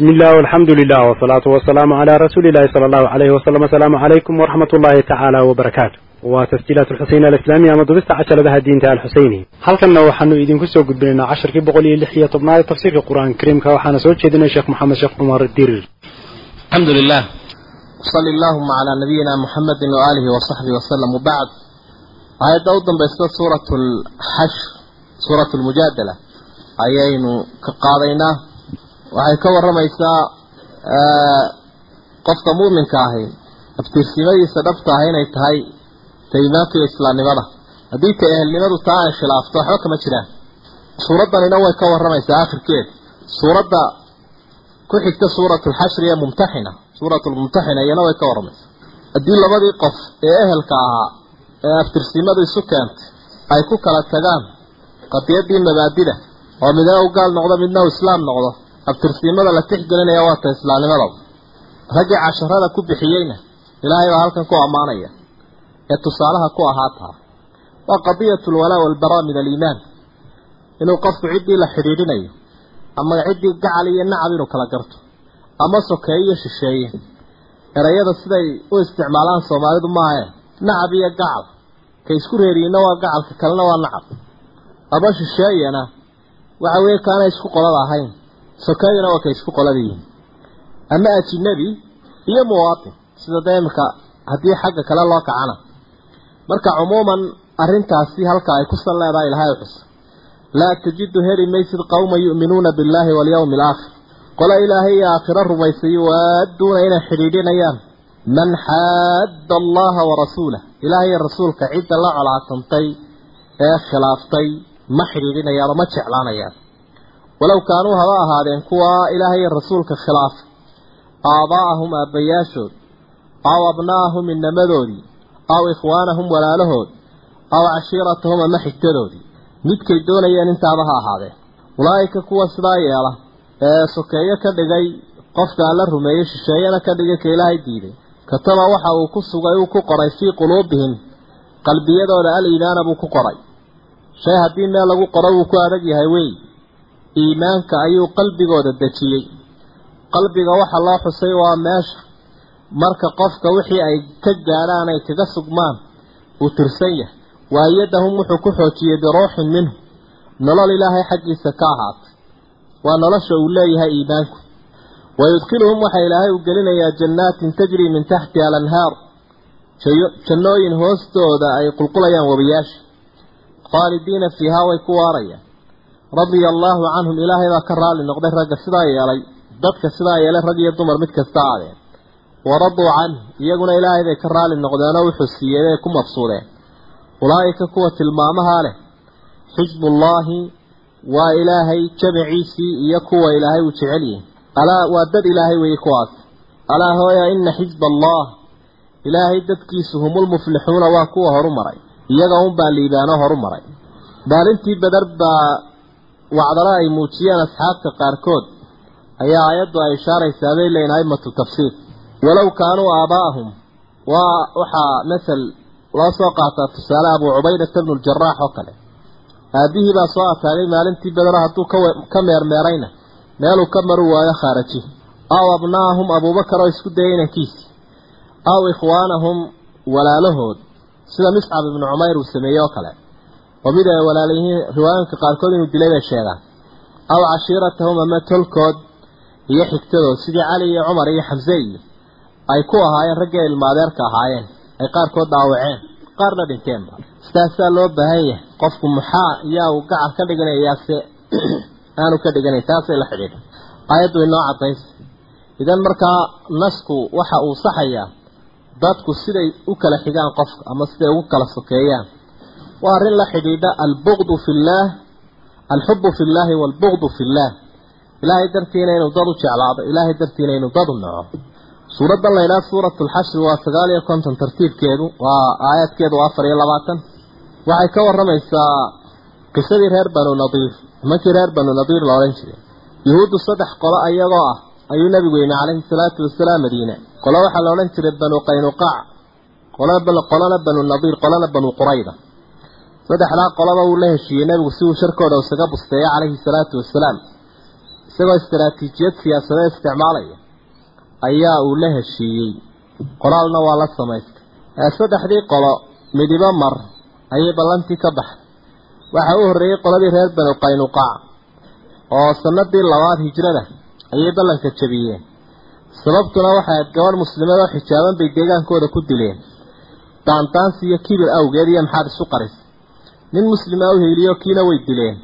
bismillahi walxamdulilah wasalaatu wasalaamu calaa rasuulillahi sala allahu alayhi wasalam assalaamu calaykum waraxmat ullaahi tacaala wbarakaatu waa tasjiilaat alxuseyn alislaamiya ama dubista cajaladaha diinta alxuseyni halkanna waxaanu idinku soo gudbinaynaa casharkii boqol iyo lix iyo tobnaad tafsiirka qur'aanka kariimka waxaana soo jeedinay sheekh moxamed sheekh cumar dirir alxamdu lilah wsali allahuma calaa nabiyina muxamedin waaalihi wasaxbihi wasalam wabacd aayadda u dambaysta suurat lxashr suurat lmujaadala ayaynu ka qaadaynaa waxay ka warramaysaa qofka muuminka ahi. Abtirsimadiisa dhabta ah inay tahay taimaanka iyo islaamnimada. Haddii ta ehelnimadu taa ay khilaafto waxba kama jiraan. Suuraddanina way ka warramaysaa akhirkeeda suuradda ku xigta suuratulxashri ee mumtaxina suuratulmumtaxina iyana way ka warramaysaa. Haddii labadii qof ee ehelka ahaa ee abtirsimadu isu keentay ay ku kala tagaan qadiyaddii mabaadida oo midna u gaal noqdo midna u islaam noqdo abtirsiimada la tixgelinaya waa ta islaamnimadaba raggii casharada ku bixiyeyna ilaahay baa halkan ku ammaanaya ee tusaalaha ku ahaataa waa qadiyatu lwalaa walbaraa min aliimaan inuu qofku ciddii la xidhiidhinayo ama ciddii gacal iyo nacab inuu kala garto ama sokeeye iyo shisheeye. Erayada siday u isticmaalaan soomaalidu maahae nacab iyo gacal. Ka isku reeriyiinna waa gacalka kalena waa nacab. Ama shisheeyana waxa weeye kaana isku qolada ahayn sokeeyana waa kay isku qoladiyihin ama ajinabi iyo muwaatin sida dee imika haddii xagga kale loo kacana. Marka cumuuman arrintaasi halka ay ku sal leedahay ilahay xus laa tajidu heli maysid qowma yu'minuuna billaahi walyawmi alaakhir qola ilaahay iyo aakhiro rumaysay waaduuna inay xidhiidhinayaan man xaadda allaha warasuulah ilaahay iyo rasuulka cidda la colaatantay ee khilaaftay ma xidhiidhinayaan oo ma jeclaanayaan walow kaanuu haba ahaadeen kuwa ilaahay rasuulka khilaafa aabaa'ahum aabbayaashood aw abnaa'ahum inamadoodii aw ikhwaanahum walaalahood aw cashiiratahum ama xigtadoodii midkay doonayeen intaaba ha ahaadeen. Ulaa'ika kuwa sidaa yeela ee sokeeyo ka dhigay qofka alla rumeeyey shisheeyana ka dhigay ka ilaahay diiday kataba waxa uu ku sugay uu ku qoray fii quluubihim qalbiyadooda al iimaana buu ku qoray. Shay haddii meel lagu qoro wuu ku adag yahay wey iimaanka ayuu qalbigooda dejiyey. Qalbiga waxa loo xusay waa meesha. Marka qofka wixii ay ka gaadhaan ay kaga sugmaan uu tirsan yahay. Waayadahum wuxuu ku xoojiyey biruuxin minhu. Nolol ilaahay xaggiisa ka ahaatay. Waa nolosha uu leeyahay iimaanku. Wayudkhiluhum waxaa ilaahay u gelinayaa jannaatin tajrii min taxtiha alanhaar. Jannooyin hoostooda ay qulqulayaan wabiyaasha khaalidiina fiihaa way ku waarayaan radia allaahu canhum ilaahay baa ka raali noqday ragga sidaa yeelay dadka sidaa yeelay rag iyo dumar mid kasta aadeen waraduu canh iyaguna ilaahay bay ka raali noqdeenoo wuxuu siiyey bay ku mabsuudeen ulaa'ika kuwa tilmaamahaa leh xisbullaahi waa ilaahay jamaciisii iyo kuwa ilaahay uu jecel yihi alaa waa dad ilaahay weeye kuwaas. Alaa hooya ina xisba allah ilaahay dadkiisu humulmuflixuuna waa kuwa horu maray iyaga unbaa liibaano horu maray maalintii badar baa wacdalo ay muujiyeen asxaabta qaarkood ayaa aayaddu ay ishaaraysaa bay leeyihiin aimatu tafsiir. Walow kaanuu aabaa'ahum waa waxaa masal loo soo qaataa tusaale abuu cubaydata bnu ljaraax oo kale. Aabihii baa soo ataagay maalintii badaro hadduu ka meermeerayna meeluu ka maru waayo khaaraji. Aw abnaahum abuubakar oo isku dayay inankiisii aw ikhwaanahum walaalahood sida miscab ibnu cumayr uu sameeyey oo kale oo mid ay walaalayihiin riwaayinka qaarkood inuu dilay bay sheegaan. Aw cashiiratahum ama tolkood iyo xigtadood sidii cali iyo cumar iyo xamse iyo ay ku ahaayeen raggii ilmaadeerka ahaayeen ay qaarkood dhaawaceen qaarna dhinteenba sidaasaa loo baahan yahay qofku maxaa yaa uu gacal ka dhiganayaase aanu ka dhiganayn taasay la xidhiidha. Aayaddu inoo cadaysa idan markaa nasku waxa uu saxayaa dadku siday u kala xigaan qofka ama siday ugu kala sokeeyaan waa arrin la xidhiidha albugdu fi illaah alxubu fi llaahi waalbugdu fi illaah ilaahay dartiina inuu dad u jeclaado ilaahay dartiina inuu dad u naco. Suuraddan la ydhaha suuratu lxashri waa sagaal iyo konton tartiibkeedu waa aayaadkeedu waa afar iyo labaatan. Waxay ka warramaysaa qisadii reer banu nadiir nimankii reer banu nadiir la odhan jiray. Yuhuuddu saddex qolo ayagoo ah ayuu nabigu yimi calayhi salaatu wasalaam madiine. Qolo waxaa la odhan jiray banu qaynuqaac qolana banu nadiir qolana banu qurayda saddexdaa qolaba uu la heshiiyey nabigu si uu sharkooda isaga busteeyo calayhi salaatu wasalaam isagoo istaraatiijiyad siyaasadeed isticmaalaya ayaa uu la heshiiyey. Qoraalna waa la samaystay. Saddexdii qolo midibo mar ayay ballantii ka baxday. Waxaa u horreeyey qoladii reer banu qaynuqaac oo sanadii labaad hijrada ayay ballanka jabiyeen sababtuna waxay ahayd gabadh muslimeed oo xijaaban bay deegaankooda ku dileen. Daandaansi iyo kibir awgeed iyo maxaad isu qarisay nin muslima u heliyo kiina way dileen.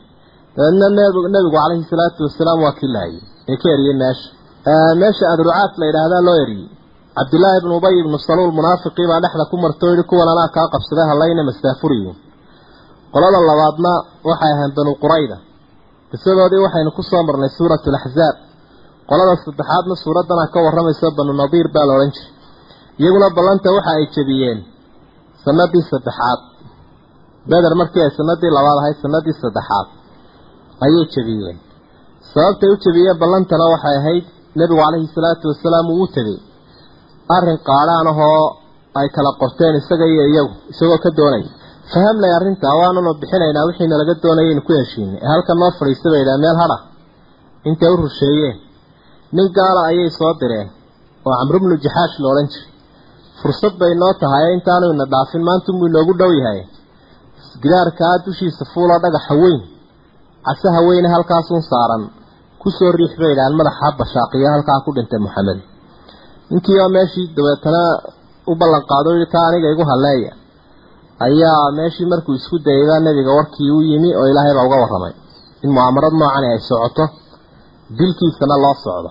Dabeedna nebigu calayhi salaatu wasalaam waa kii laayay ee ka eriyey meesha. Meesha adrucaad la yidhaahdaa loo eriyey cabdillaahi ibnu ubay ibnu saluul munaafiqii baa dhexda ku martoo yihi kuwan anaa kaa qabsaday hallayna mastaafuriyin qolada labaadna waxay ahayn banu qurayda. Qisadoodii waxaynu ku soo marnay suuratu laxzaab qolada saddexaadna suuraddana ka warramayso banu nadiir baa la odhan jiray. Iyaguna ballanta waxa ay jebiyeen sanadii saddexaad beder markii ay sanadii labaad ahayd sanadii saddexaad ayay jebiyeen sababtay u jebiyeen ballantana waxay ahayd nebigu calayhi salaatu wasalaam uu u tegey. Arrin qaadhaan ahoo ay kala qorteen isaga iyo iyagu isagoo ka doonaya fahamlay arrintaa waananu bixinaynaa wixiina laga doonaya inu ku heshiinay. Ee halkan noo fadhiista bay yidhaha meel hadha intay u rusheeyeen? Nin gaala ayay soo direen oo camru bnu jaxaash la odhan jiray. Fursad bay noo tahay intaanu ina dhaafin maanta unbuu inoogu dhow yahay gidaarkaa dushiisa fuuloo dhagaxa weyn casaha weyne halkaasuun saaran. Kusoo riix bay idhahaan madaxa bashaaqiyo halkaa ku dhintay maxamed ninkii oo meeshii dabeetana u ballan qaado yihi taa aniga igu halleeya ayaa meeshii markuu isku dayaybaa nebiga warkii u yimi oo ilaahay baa uga warramay. In mu'aamarad noocani ay socoto dilkiisana loo socdo.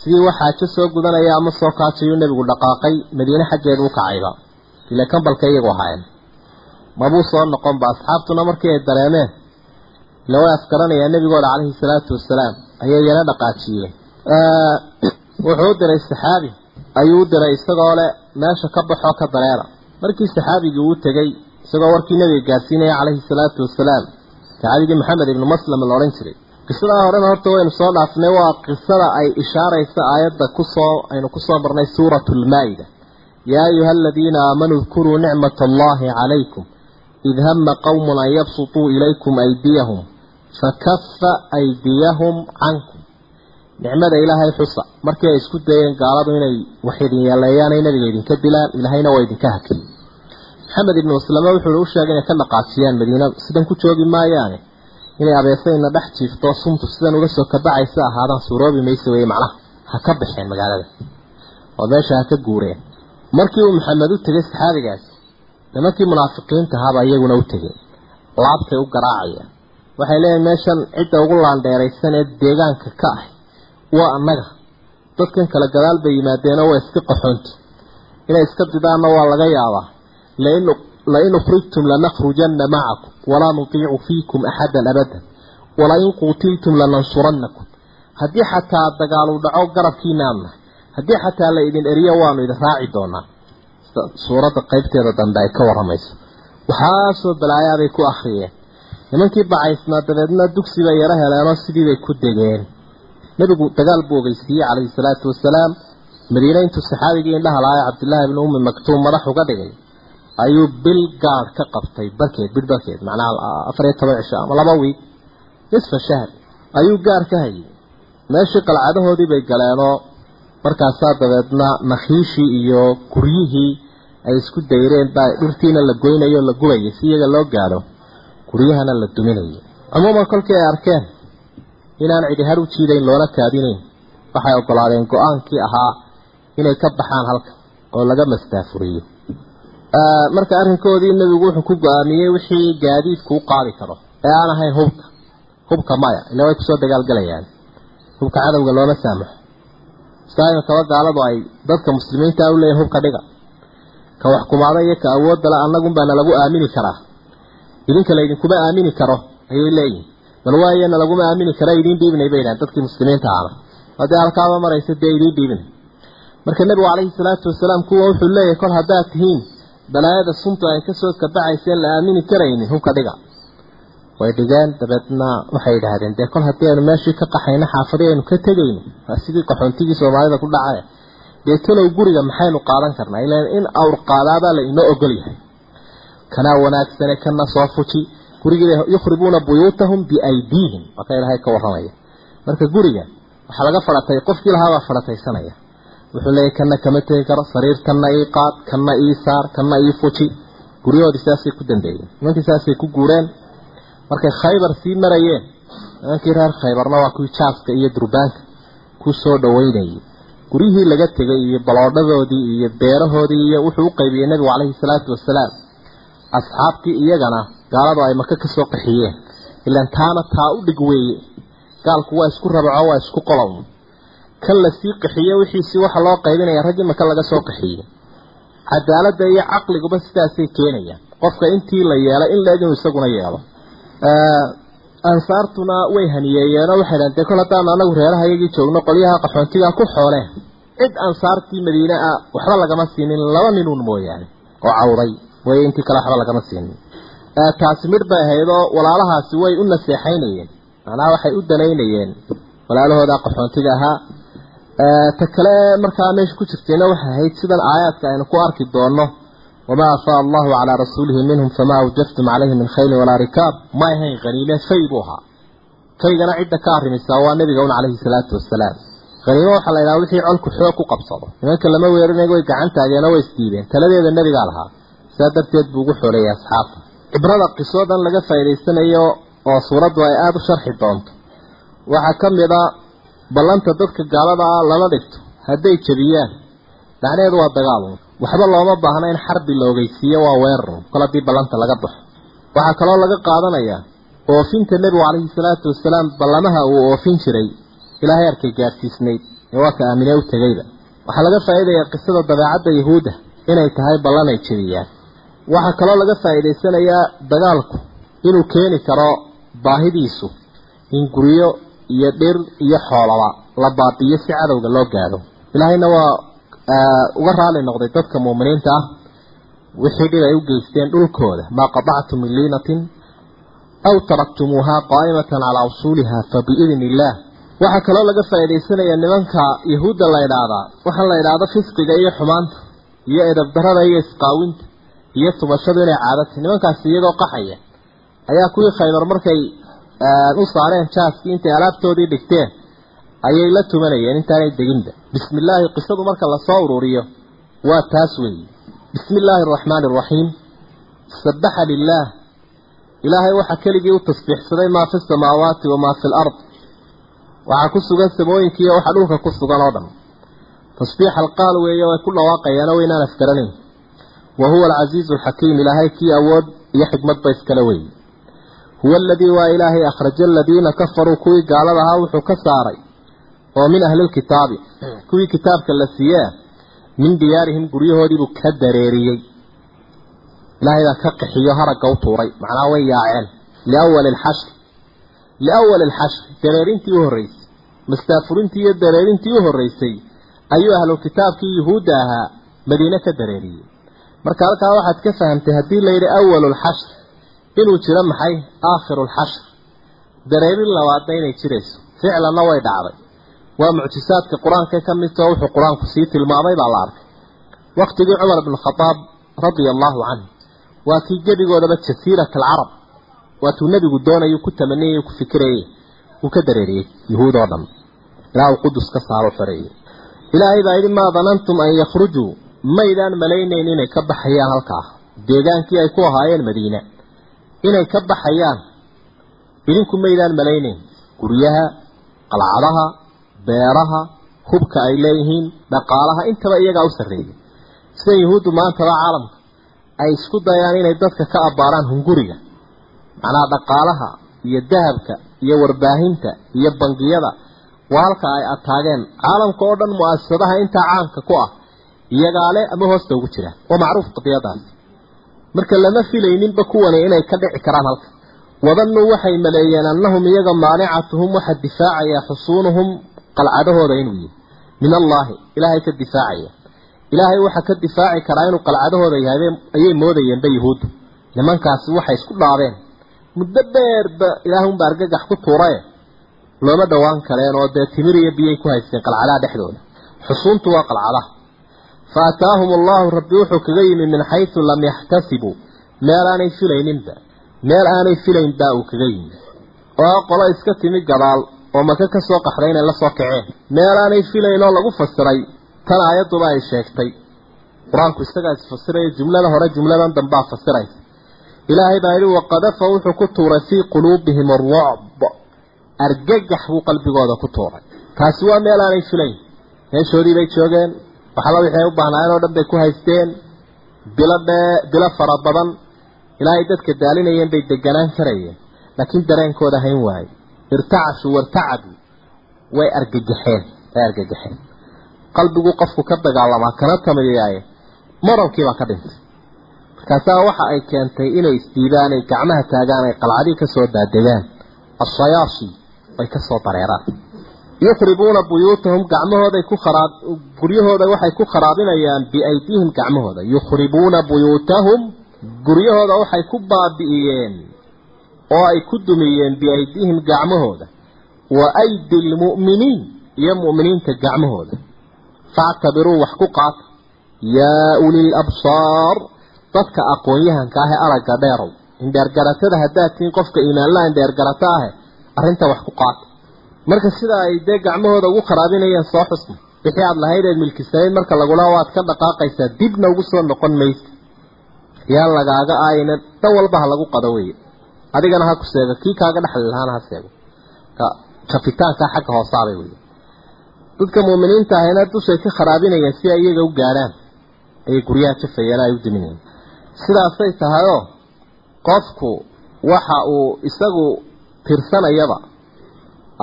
Sidii waxaajo soo gudanaya ama soo kaajayuu nebigu dhaqaaqay madiine xaggeedu u kacayba. Ile kambalka iyagu ahaayeen mabuu soo noqonba asxaabtuna markii ay dareemeen ila way afgaranayaa nebigooda calayhi salaatu wasalaam ayay yana dhaqaajiyeen. Wuxuu u diray saxaabi ayuu u diray isagoo le meesha ka baxoo ka dareera. Markii saxaabigii uu tegey isagoo warkii nebiga gaarsiinaya calayhi salaatu wasalaam saxaabigii maxamed ibnu maslam la odhan jiray. Qisadaa horena horta waynu soo dhaafnay waa qisada ay ishaaraysa aayadda ku soo aynu ku soo marnay suuratu lmaa-ida yaa ayuha aladiina aamanuu dkuruu nicmata allahi calaykum id hama qowmun an yabsutuu ilaykum aydiyahum fakafa aydiyahum cankum nicmada ilaahay xusa markii ay isku dayeen gaaladu inay wax idin yeeleeyaan ay nabiga idinka dilaan ilaahayna waa idinka hakiyey maxamed ibnu maslame wuxuu u sheegay inay ka dhaqaajiyaan madiina sidan ku joogi maayaane inay abeesayna dhex jiifto suntu sidan uga soo kabacaysa ahaadaan suuroobi maysa weye macnaha ha ka baxeen magaalada. Oo meesha ha ka guureen. Markii uu maxamed u tegay saxaabigaasi nimankii munaafiqiinta ahaabaa iyaguna u tegeen laabtay u garaacayaan waxay leeyihiin meeshan cidda ugu laandheeraysan ee deegaanka ka ah waa annaga. Dadkan kale gadaal bay yimaadeenoo waa iska qaxoonti. Inay iska didaanna waa laga yaabaa. Lain ukhrijtum lanakhrujanna macakum walaa nutiicu fiikum axadan abadan. Walain quutiltum lanansurannakum. Haddii xataa dagaalu dhaco garabkiinaan nahay haddii xataa la idin eriyo waanu idin raaci doonaa suuradda qaybteeda dambe ay ka warramayso. Waxaasoo balaayaabay ku akhriyeen. Nimankii bacaysnaa dabeedna dugsi bay yaro heleenoo sidii bay ku degeen. Nebigu dagaal buu ogeysiiyey calayhi salaatu wasalaam madiine intuu saxaabigii indhaha lahaa cabdillaahi ibni ummi maktuum madax uga dhigay. Ayuu bil gaadh ka qabtay barkeed bil barkeed macnaha afar iyo toban cisho ama laba wiig nisfa shahr. Ayuu gaar ka hayay. Meeshii qalcadahoodii bay galeenoo markaasaa dabeedna nakhiishii iyo guryihii ay isku dayreen baa dhirtiina la goynayo la gubayay si iyaga loo gaadho guryahana la duminayay cumuuman kolkii ay arkeen inaan cidi har u jiidayn loona kaadinayn waxay ogolaadeen go'aankii ahaa inay ka baxaan halka oo laga mastaafuriyo marka arrinkoodii nebigu wuxuu ku go'aamiyey wixii gaadiidku u qaadi karo ee aan ahayn hubka hubka maya. Ila way ku soo dagaalgelayaan hubka cadowga looma saamaxo. Saaiga kaba gaaladu ay dadka muslimiinta u leeyihiin hubka dhiga ka wax kumaada iyo ka awoodala annagunbaa nalagu aamini karaa. Idinka laydinkuma aamini karo ayay leeyihiin bal waaye nalaguma aamini kara idiin dhiibinay bay dhahan dadkii muslimiinta ahna haddii halkaaba maraysa dee idiin dhiibinay marka nebigu calayhi salaatu wasalaam kuwa wuxuu leeyahay kol haddaad tihiin balaayada suntu ay ka soo kabacayseen la aamini karaynin hubka dhiga. Way dhigeen dabeedna waxay yidhaahdeen dee kol haddii aynu meeshii ka qaxayno xaafadii aynu ka tegayno waa sidii qaxoontigii soomaalida ku dhacay dee talow guriga maxaynu qaadan karnaa? Ilaan in awr qaadaabaa la inoo ogol yahay. Kanaa wanaagsane kana soo fuji gurigii yukhribuuna buyuutahum biaydiihim. Waa ka ka warramaya. Marka guriga waxaa laga faratay qofkii lahaabaa farataysanaya wuxuu leeyahy kana kama tegi karo sariir kana ii qaad kana ii saar kana ii fuji. Guryahoodii saasay ku dambeeyeen. Nimankii saasay ku guureen markay khaybar sii marayeen nimankii reer khaybarna waa kuwii jaaska iyo durbaanka ku dhaweynayay guryihii laga tegay iyo baloodhadoodii iyo beerahoodii iyo wuxuu u qaybiyey nebigu calayhi salaatu wasalaam asxaabtii iyagana gaaladu ay maka ka soo qaxiyeen ilaan taana taa u dhig weeye. Gaalku waa isku rabaco waa isku qolow. Kan la sii qaxiye wixiisii waxa loo qaybinaya raggii maka laga soo qaxiyey cadaaladda iyo caqliguba sidaasay keenayaan. Qofka intii la yeelay in inuu isaguna yeelo ansaartuna way haniyeeyeenoo waxay dhahan dee kol haddaan anagu reeraha iyagii joogno qolyaha qaxoontiga ku xooleen cid ansaartii madiine ah waxba lagama siinin laba ninuun mooyaane oo cawday way intii kale waxba lagama siinin. Taasi midh bay ahaydoo walaalahaasi way u naseexaynayeen macnaha waxay u danaynayeen walaalahooda qaxoontiga ahaa. Ta kale markaa meesha ku jirtayna waxay ahayd sidan aayaadka aynu ku arki doonno wamaa afaa allahu calaa rasuulihi minhum famaa awjaftum calayhi min khaylin walaa rikaab ma ahayn haniime fay buu ahaa faygana cidda ka arrimisaa waa nabiga un calayhi salaatu wasalaam haniimo waxaa la yidhaha wixii colku xoog ku qabsado nimanka lama weerinayo way gacan taageenoo way isdiideen taladeeda nebigaa lahaa sidaa darteed buu ugu xooleeyay asxaabta cibrada qisoodan laga faa'idaysanayo oo suuraddu ay aada u sharxi doonto waxaa ka mid a waxba looma baahna in xarbi la ogeysiiyo waa weerarun kol haddii ballanta laga baxo. Waxaa kaloo laga qaadanayaa oofinta nebigu calayhi salaatu wasalaam ballamaha uu oofin jiray. Ilaahay arkay gaadhsiisnayd ee waa ka aaminee u tegayba waxaa laga faa'iidayaa qisada dabeecadda yahuudda inay tahay ballan ay jebiyaan. Waxaa kaloo laga faa'iidaysanayaa dagaalku inuu keeni karo baahidiisu in guryo iyo dhir iyo xoolaba la baabiyo si cadowga loo gaadho. Ilaahayna waa uga raali noqday dadka muuminiinta ah wixii dhib ay u geysteen dhulkooda. Maa qadactum min liinatin aw taraktumuuhaa qaa'imatan calaa usuuliha fa biidni illaah waxaa kaloo laga faa'iidaysanayaa nimanka yahuudda la idhaahdaa waxaa la idhaahdo fisqiga iyo xumaanta iyo edabdarada iyo isqaawinta iyo tubashadu inay caadata. Nimankaasi iyagoo qaxaya ayaa kuwii khaybar markay u saareen jaaskii intay alaabtoodii dhigteen ayay la tumanayeen intaanay deginba. Bismi illaahi qisadu marka la soo ururiyo waa taas weeye. Bismi illaahi araxmaani araxiim sabaxa lilaah ilaahay waxaa keligii u tasbiixsaday maa fi samaawaati wamaa fi lard waxaa ku sugan samooyinkiiyo waxa dhulka ku sugan oo dhan. Tasbiix alqaal weeye way ku dhawaaqayaano waynaan afgaranayn wa huwa alcasiizu alxakiim ilaahay kii awood iyo xikmadba iskale weeye huwa aladii waa ilaahay akhraja aladiina kafaruu kuwii gaalada ahaa wuxuu ka saaray oo min ahlilkitaabi kuwii kitaabka la siiyee min diyaarihim guryahoodiibuu ka dareeriyey. Ilaahay baa ka qixiyo haragga u tuuray. Macnaha way yaaceen. Liawali alxashri liawali alxashri dareerintii u horreysay. Mastaafurintii iyo dareerintii u horreysay ayuu ahlu kitaabkii yuhuudda ahaa madiine ka dareeriyey. Marka halkaa waxaad ka fahamtay haddii layidhi awalu lxashr inuu jiro maxay? Aakhiru lxashr dareerin labaadna inay jirayso. Ficlanna way dhacday waa mucjisaadka qur'aanka ka midtao wuxuu qur'aanku sii tilmaamay baa la arkay. Waqtigii cumar bn khadaab radia allahu canhu waa kii gebigoodaba jasiirat alcarab waatuu nebigu doonayuu ku tamaniyay ku fikirayay uu ka dareeriyey yuhuud oo dhan. Ilaa uu qudus ka saaro xoreeyey ilaahay baa yidhi maa danantum an yakhrujuu maydaan malaynayn inay ka baxayaan halkaa deegaankii ay ku ahaayeen madiina inay ka baxayaan. Idinku maydaan malaynayn. Guryaha qalcadaha beeraha hubka ay leeyihiin dhaqaalaha intaba iyagaa u sarreeyay. Sida yuhuuddu maantaba caalamka. Ay isku dayaan inay dadka ka abbaaraan hunguriga. Macnaha dhaqaalaha iyo dahabka iyo warbaahinta iyo bangiyada waa halka ay ataageen caalamka oo dhan mu'asasadaha intaa caamka ku ah iyagaa le ama hoosta ugu jiraan waa macruuf qadiyadaas marka lama filayninba kuwani inay ka dhici karaan halka. Wadannuu waxay maleeyeen annahum iyaga maanicatuhum waxa difaacaya xusuunuhum qalcadahooda inuu yihi min allaahi ilaahay ka difaacaya. Ilaahay waxa ka difaaci karaa inuu qalcadahooda yahay ayay moodayeenba yuhuuddu nimankaasi waxay isku dhaabeen. Muddo dheerba ilaahunba argagax ku tuurae looma dhowaan kareen oo dee timir iyo biyay ku haysteen qalcadaha dhexdooda. Xusuuntu waa qalcadaha. Fa ataahum allahu rabbi wuxuu kaga yimi min xaysu lam yaxtasibuu meel aanay filayninba. Meel aanay filayn baa uu kaga yimi. Oo qolo iska timi gadaal oo maka ka soo qaxday inay la soo kaceen meelaanay filayn oo lagu fasiray tan aayadduba ay sheegtay. Qur'aanku isagaa isfasiraya jumlada hore jumladan dambaa fasiraysa ilaahay baa yidhi waqadafa wuxuu ku tuuray fii quluubihim arucb argagax buu qalbigooda ku tuuray. Taasi waa meel aanay filayn. Meeshoodii bay joogeen. Waxalla wixii ay u baahnaayeen oo dhan bay ku haysteen. Bilo dhee bilo fara badan. Ilaahay dadka daalinayeen bay deganaan karayeen. Laakiin dareenkooda hayn waaye irtacashu wartacadu way argagaxeen way argagaxeen qalbigu qofku ka dagaalamaa kana tamiyaaye morankiibaa ka dhintay. Markaasaa waxa ay keentay inay isdiidaan ay gacmaha taagaan ay qalcadii ka soo daadegaan. Ashayaasi way ka soo dareeraan. Yukhribuuna buyuutahum gacmahooday ku kharaab guryahooda waxay ku kharaabinayaan biaydiihim gacmahooda. Yukhribuuna buyuutahum guryahooda waxay ku baabi'iyeen oo ay ku dumiyeen biaydiihim gacmahooda. Wa aydi lmu'miniin iyo mu'miniinta gacmahooda. Factabiruu wax ku qaata yaa ulil absaar dadka aqoon-yahanka ah aragga dheerow indheergaratada haddaad tihiin qofka iimaanlaha indheergarata ahe arrinta wax ku qaata marka sida ay dee gacmahooda ugu kharaabinayeen soo xusna wixii aada lahayd eed milkisanayd marka lagula waad ka dhaqaaqaysaa dibna ugu soo noqon maysa yaan lagaaga aayna dhan walba ha lagu qado weye adigana ha ku seego kii kaaga dhexli lahaana ha seego. Ka kafitaanka xagga hoosaabay wey dadka muuminiinta ahayna dushay ka kharaabinayeen si ay iyaga u gaadhaan ayay guryaha jafayeen ay u diminayeen sidaasay tahayoo qofku waxa uu isagu tirsanayaba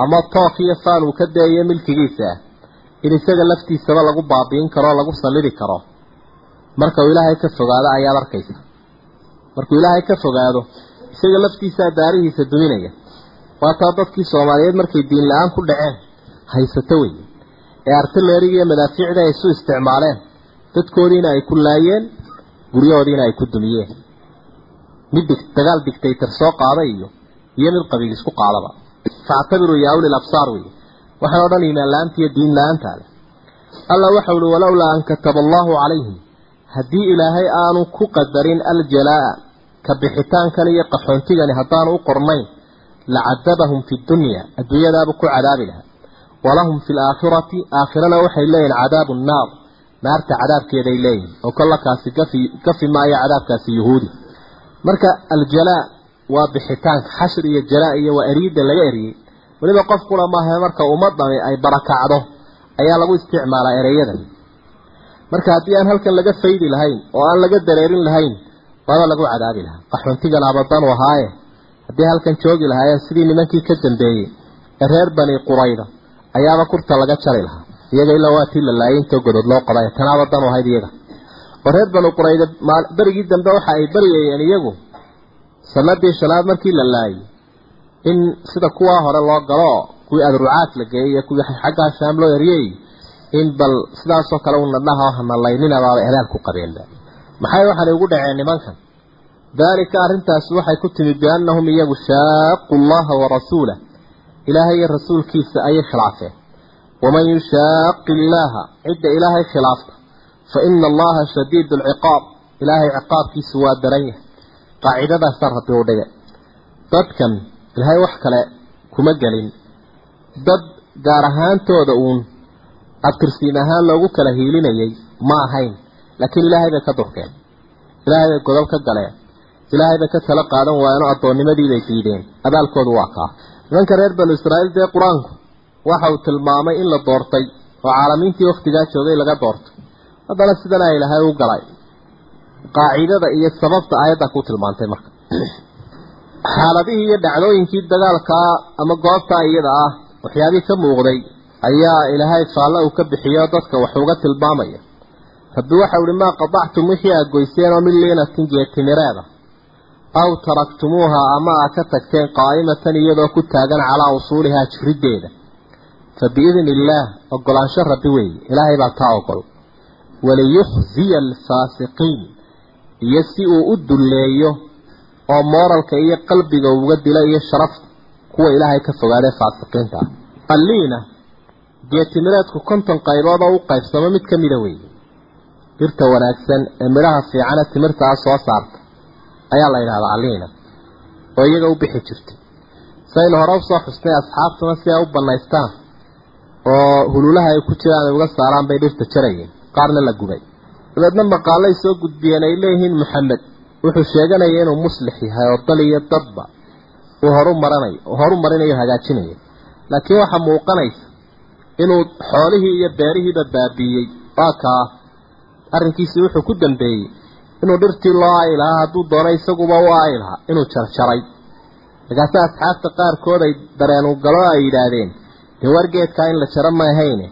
ama took iyo faan uu ka daeyo milkigiisa ah in isaga laftiisaba lagu baabi'in karo lagu sallidi karo. Marka uu ilaahay ka fogaado ayaad arkaysa markuu ilaahay ka fogaado isaga laftiisaa daarihiisa duminaya. Waataa dadkii soomaaliyeed markay diin la'aan ku dhaceen. Haysato wey ee artileeriga iyo madaafiicda ay isu isticmaaleen. Dadkoodiina ay ku laayeen. Guryahoodiina ay ku dumiyeen. Mid dagaal dictator soo qaada iyo iyo mid qabiil isku qaadaba factabiruu yaa ulil absaar wey waxaan o dhan iimaan la'aanta diin la'aantaada alla waxau uhi walowlaa an kataba allahu calayhim. Haddii ilaahay aanu ku qadarin aljalaa ka bixitaankan iyo qaxoontigani haddaanu u qornayn lacadabahum fi dunya adduunyadaaba ku cadaabi lahaa. Walahum fi laakhirati aakhirana waxay leeyihiin cadaabu nnaar naarta cadaabkeeday leeyihiin oo kollakaasi gafi gafi maayo cadaabkaasi yuhuudi. Marka aljalaa waa bixitaanka xashir iyo jalaa iyo waa eriidda laga eriyey weliba qof kula maaha marka ummadani ay barakacdo ayaa lagu isticmaalaa ereyadan marka haddii aan halkan laga faydi lahayn oo aan laga dareerin lahayn waaba lagu cadaabi lahaa. Qaxoontigan abadanu ahaaye. Haddii halkan joogi lahaayeen sidii nimankii ka dambeeyey ee reer bani qurayda ayaaba kurta laga jari lahaa. Iyaga ilaa waa tii la laayay intoo godood loo qabay tan abadanu ahayd iyaga. Oo reer bani qurayda berigii dambe waxa ay baryayeen iyagu sanadii shanaad markii la laayay in sida kuwaa hore loo galo kuwii adrucaad la geeyey iyo kuwii xaggaa shaam loo eriyey in bal sidaasoo kale una dhaha hanalayninabaaba edaal ku qabeenba maxay waxaanay ugu dhaceen nimankan? Daalika arrintaasi waxay ku timid biannahum iyagu shaaqu llaha warasuulah ilaahay iyo rasuulkiisa ayay khilaafeen. Waman yushaaqi illaaha cidda ilaahay khilaafta. Fa ina allaha shadiidu alciqaab ilaahay ciqaabkiisu waa daran yahay. Qaacidadaasaan rabbi u dhigay. Dadkan ilaahay wax kale kuma gelin. Dad gaar ahaantooda uun abtirsiin ahaan loogu kala hiilinayay ma ahayn laakiin ilaahay bay ka durkeen ilaahay bay godol ka galeen. Ilaahay bay ka tala qaadan waayeen oo addoonnimadiibay diideen. Abaalkoodu waa kaa nimanka reer banu israa'iil dee qur'aanku waxa uu tilmaamay in la doortay oo caalamiintii wakhtigaa joogay laga doortay. Haddana sidana ilaahay u galay. Qaacidada iyo sababta aayadda ku tilmaantay marka. Xaaladihii iyo dhacdooyinkii dagaalkaa ama goobtaa iyada ah waxyaabihii ka muuqday ayaa ilaahay faalle uu ka bixiyo dadka wax uga tilmaamaya rabbi waxau ihi maa qadactum wixii aad goyseen oo min liinatin geetimireeda aw taraktumuuha ama aad ka tagteen qaa'imatan iyadoo ku taagan calaa usuulihaa jiriddeeda fa biidni illaah ogolaansho rabbi weeye ilaahay baa taa ogol waliyukhziya alfaasiqiin iyo si uu u dulleeyo oo mooralka iyo qalbiga uga dila iyo sharafta kuwa ilaahay ka fogaadee faasiqiinta. Ah geetimireedku konton qaybood oo u qaybsamo mid ka mida weeye dhirta wanaagsan ee midhaha fiicane timirtaa soo saarta ayaa la yidhahdaa alliina oo iyaga u bixi jirtay. Saynu hore u soo xusnay asxaabtuna si ay u banaystaan oo hululaha ay ku jiraan ay uga saaraan bay dhirta jarayeen qaarna la gubay. Dabeedna maqaalay soo gudbiyeen ay leeyihiin maxamed wuxuu sheeganaya inuu muslix yahay oo dal iyo dadba uu horu maranayo horu marinayo hagaajinayo laakiin waxaa muuqanaysa inuu xoolihii iyo beerihiiba baabiiyey waa kaa arrinkiisii wuxuu ku dambeeyey inuu dhirtii loo aayi lahaa hadduu doono isaguba u aayi lahaa inuu jarjaray. Markaase asxaabta qaarkood ay dareen u galo ay yidhaahdeen dee wargeedkaa in la jaro ma ahayne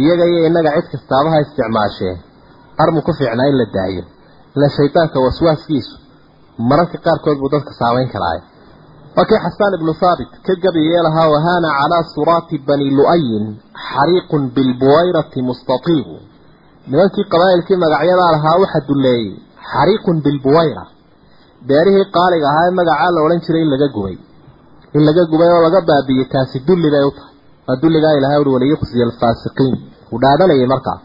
iyaga iyo innaga cid kastaaba ha isticmaasheen armu ku fiicnaa in la daayo. Ila shaydaanka waswaaskiisu mararka qaarkood buu dadka saamayn karaayo waa kii xasaan ibnu haabit ka gabayee lahaa wahaana calaa suraati bani lu'ayin xariiqun bilbuwayrati mustatiibu nimankii qabaa'ilkii magacyadaa lahaa waxa dulleeyey xariiqun bilbuwayra beerihii qaaliga ahaa ee magacaa la odhan jiray in laga gubay. In laga gubay oo laga baabiyey taasi dulli bay u tahay. Waa dulligaa ilahay uri waliyuqsiya alfaasiqiin. Uu dhaadhanayay markaa.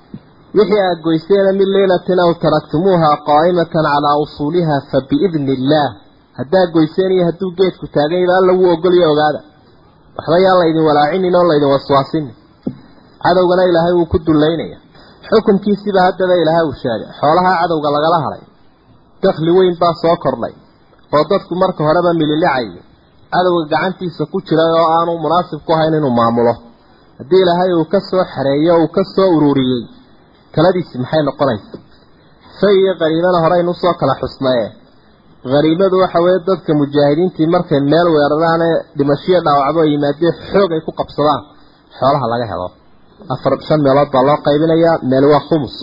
Wixii aad goyseena min leylatin aw taraktumuuha qaa'imatan calaa usuuliha fa biidni illaah haddaad goyseen iyo hadduu geedku taaganyaba alla wuu ogolya ogaada. Waxba yaan laydin walaacinin oo laydin waswaasinin cadowgana ilaahay wuu ku dullaynaya xukunkiisiiba haddaba ilaahay uu sheegay. Xoolaha cadowga lagala hadhay dakhli weyn baa soo kordhay oo dadku marka horeba mililicayay cadowga gacantiisa ku jiray oo aanu munaasib ku ahayn inuu maamulo. Haddii ilaahay uu ka soo xareeyo uu ka soo ururiyey taladiisi maxay noqonaysa fay iyo qaniimana horeynu u soo kala xusnaye haniimadu waxa weeye dadka mujaahidiintii markay meel weeraraane dhimashiyo dhaawacbo ay yimaadeen xoog ay ku qabsadaan. Xoolaha laga helo afar shan meelood baa loo qaybinayaa. Meel waa khumus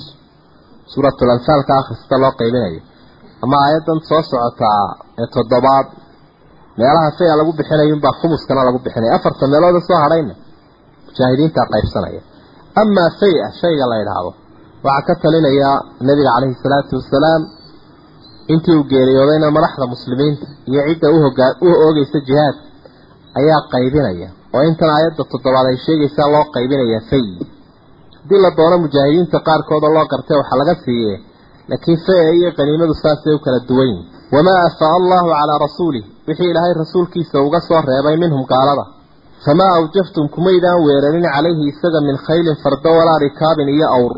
suuratul anfaalka akhrista loo qaybinayo ama aayaddan soo socotaa ee toddobaad meelaha faya lagu bixinayo unbaa khumuskana lagu bixinaya afarta meelooda soo hadhayna mujaahidiintaa qaybsanaya. Amaa faya shayga la yidhaahdo waxaa ka talinaya nabiga caleyhi salaatu wasalaam intii uu geeriyoodayna madaxda muslimiinta iyo cidda uhogaa u oogeysa jihaad ayaa qaybinaya oo intan aayadda toddobaad ay sheegaysaa loo qaybinaya fay. Haddii la doono mujaahidiinta qaarkood oo loo gartay waxaa laga siiye laakiin faya iyo qaniimadu saasay u kala duwan yihiin wamaa afaa allahu calaa rasuulih wixii ilaahay rasuulkiisa uga soo reebay minhum gaalada. Famaa awjaftum kumaydaan weerarin calayhi isaga min khaylin fardo walaa rikaabin iyo awr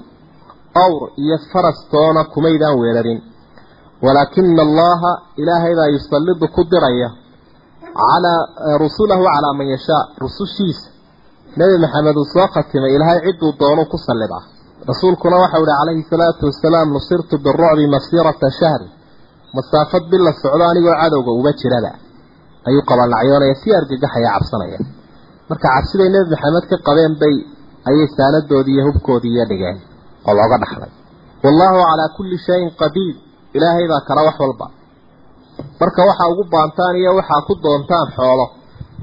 awr iyo farastoona kumaydaan weerarin walaakina allaha ilaahay baa yusallidu ku diraya calaa rusulahu calaa man yashaa rusushiisa nebi maxamed uu soo khatimay ilaahay cidduu doonuu ku sallidaa rasuulkuna waxau ihi calayhi salaatu wasalaam nusirtu birucbi masiirata shahri masaafad bil la socdo anigoo cadowga uga jirada ayuu qabanacyoonaya si argagaxaya cabsanaya marka cabsiday nebi maxamed ka qabeen bay ayay saanadoodii iyo dhigeen oo looga dhaxlay wallaahu calaa kulli shayin qadiir ilaahay baa kala wax walba marka waxaa ugu baantaan iyo waxaa ku doontaan xoolo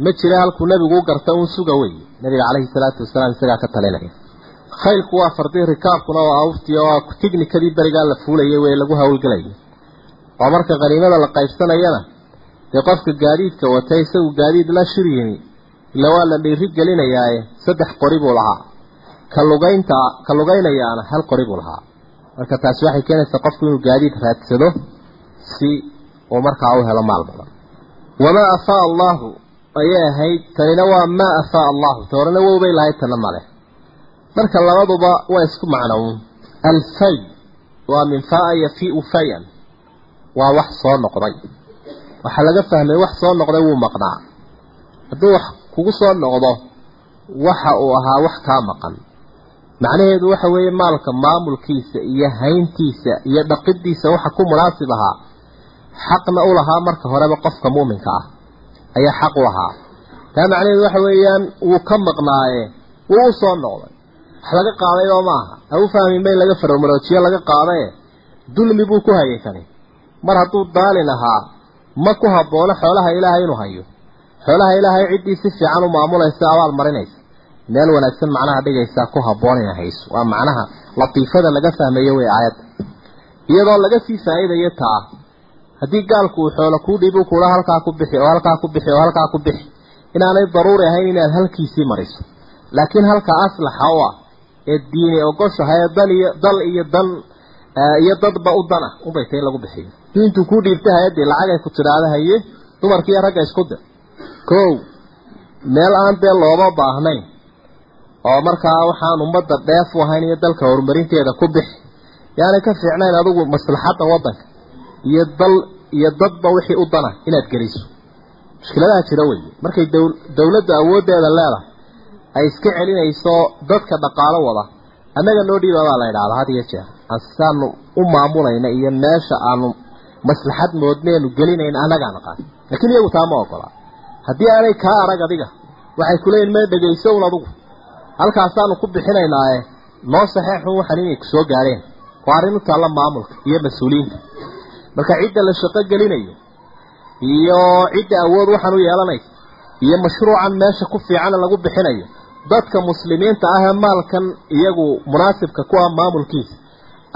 ma jira halkuu nebigu u garta uun suga wey nabiga caleyhi salaatu wasalaam isagaa ka talinaya khaylku waa fardii rikaabkuna waa awrtii oo tignikadii berigaa la fuulayay wey lagu hawlgelayay oo marka qaniimada la qaybsanayana dee qofka gaadiidka watay isagu gaadiid la shir yimi ila waa la dhiiri gelinayaaye saddex qori buu lahaa. Ka lugaynta ka lugaynayaana hal qori buu lahaa. Marka taasi waxay keenaysaa qofku inuu gaadiid raadsado si uu markaa u helo maal badan. Wamaa afaa allaahu ayay ahayd tanina waa maa afaa allahu ta horena wowbay lahayd tana male marka labaduba waa isku macnown alfay waa min faa yafiu fayan waa wax soo noqday. Waxaa laga fahmay wax soo noqday wuu maqnaa. Hadduu wax kugu soo noqdo waxa uu ahaa wax kaa maqan. Macnaheedu waxa weeye maalka maamulkiisa iyo hayntiisa iyo dhaqidiisa waxa ku munaasib ahaa xaqna u lahaa marka horeba qofka muuminka ah. Ayaa xaq u lahaa taa macnaheedu waxa weeyaan wuu ka maqnaaye wuu u soo noqday. Wax laga qaaday oo maaha ha u fahmin ba in laga faromoloojiyo laga qaadaye. Dulmi buu ku hayay kani mar hadduu daalin ahaa ma ku haboono xoolaha ilaahay inuu hayo. Xoolaha ilaahay ciddii si fiican u maamulaysa abaal marinaysa. Meel wanaagsan macnaha dhigaysaa ku habboon inay hayso. Waa macnaha latiifada laga fahmayo wey aayadda iyadoo laga sii faa'iidayo taa haddii gaalku uu xoolo kuu dhiibu kula halkaa ku bixi oo halkaa ku bixi oo halkaa ku bixi inaanay daruuri ahayn inaad halkiisii mariso. Laakiin halka aslaxa u ah ee diini ogoshahay ee dal iyo dal iyo dan iyo dadba u dana unbay tahay in lagu bixiyo diintu kuu dhiibtay hay'addii lacagay ku tidhaahda haye dumarkiiyo ragga isku dir kow meel aan dee looba baahnayn oo markaa waxaan ummadda dheef ahayn iyo dalka horumarinteeda ku bixi yaanay ka fiicnayn adigu maslaxadda waddanka iyo dal iyo dadba wixii u dana inaad geliso. Mushkiladaha jira weeye. Markay dawladda awooddeeda leedahay ay iska celinayso dadka dhaqaalo wada annaga noo dhiiba baa la idhaahdaa had iyo jeer. Aansaanu u maamulayna iyo meesha aanu maslaxad moodneenu gelinayn annagaa naqaan laakiin iyagu taa ma ogola. Haddii aanay kaa arag adiga waxay kuleeyihin mee dhegayso un adugu. Halkaasaanu ku bixinaynaaye noo saxeexun waxan inay ku soo gaadheen waa arrin u taalla maamulka iyo mas'uuliyiinta marka cidda la shaqo gelinayo iyo cidda awood waxaan u yeelanaysa iyo mashruucan meesha ku fiicana lagu bixinayo dadka muslimiinta ah ee maalkan iyagu munaasibka ku ah maamulkiisa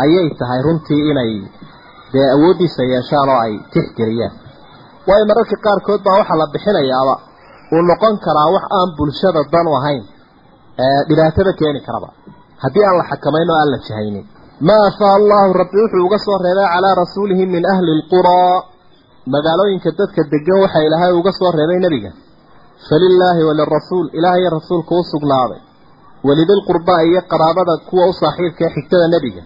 ayay tahay runtii inay dee awooddiisa yeeshaan oo ay tixgeliyaan waayo mararka qaarkood baa waxaa la bixinayaaba uu noqon karaa wax aan bulshada dan ahayn dhibaatada keeni karaba. Haddii aan la xakamayn oo aan la jahaynin ma afaa allahu rabbi wuxuu uga soo reebay calaa rasuulihi min ahli lquraa magaalooyinka dadka degan waxa ilaahay uga soo reebay nebiga. Falilaahi walirasuul ilaah iyo rasuulka u sugnaaday. Walidilqurbaa iyo qaraabada kuwa u saaxiibka ee xigtada nebiga.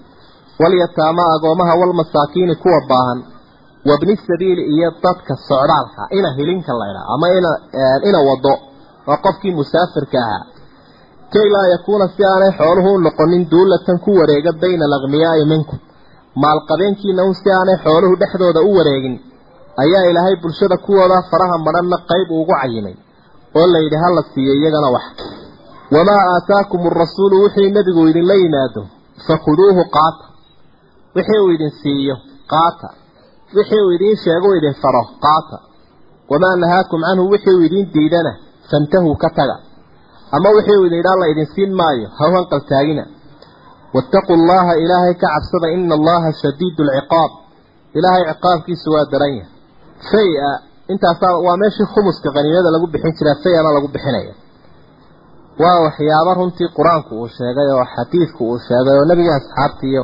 Walyataama agoomaha walmasaakiini kuwa baahan. Wabni sabiili iyo dadka socdaalka ina hilinka laydhaa ama ina ina wado. Waa qofkii musaafirka ahaa kay laa yakuuna si aanay xooluhu u noqonin duulatan ku wareega bayna alaqniyaai minkum maalqabeenkiina un si aanay xooluhu dhexdooda u wareegin ayaa ilaahay bulshada kuwooda faraha madhanna qayb uugu cayimay oo layidhi ha la siiyo iyagana wax wamaa aataakum arasuulu wixii nebigu idinla yimaado fakhuduuhu qaata wixii uu idin siiyo qaata wixii uu idiin sheego idin faro qaata wamaa nahaakum canhu wixii uu idiin diidana fantahuu ka taga ama wixii uu idhaa la idin siin maayo ha u hanqaltaagina waataquu allaha ilaahay ka cabsada ina allaha shadiidu alciqaab ilaahay ciqaabkiisu waa daran yahay. Fay-a intaasaa waa meeshii khumuska qaniimada lagu bixin jiraa fay-ana lagu bixinaya. Waa waxyaabo runtii qur'aanku uu sheegay oo xadiidku uu sheegay oo nebiga asxaabtii iyo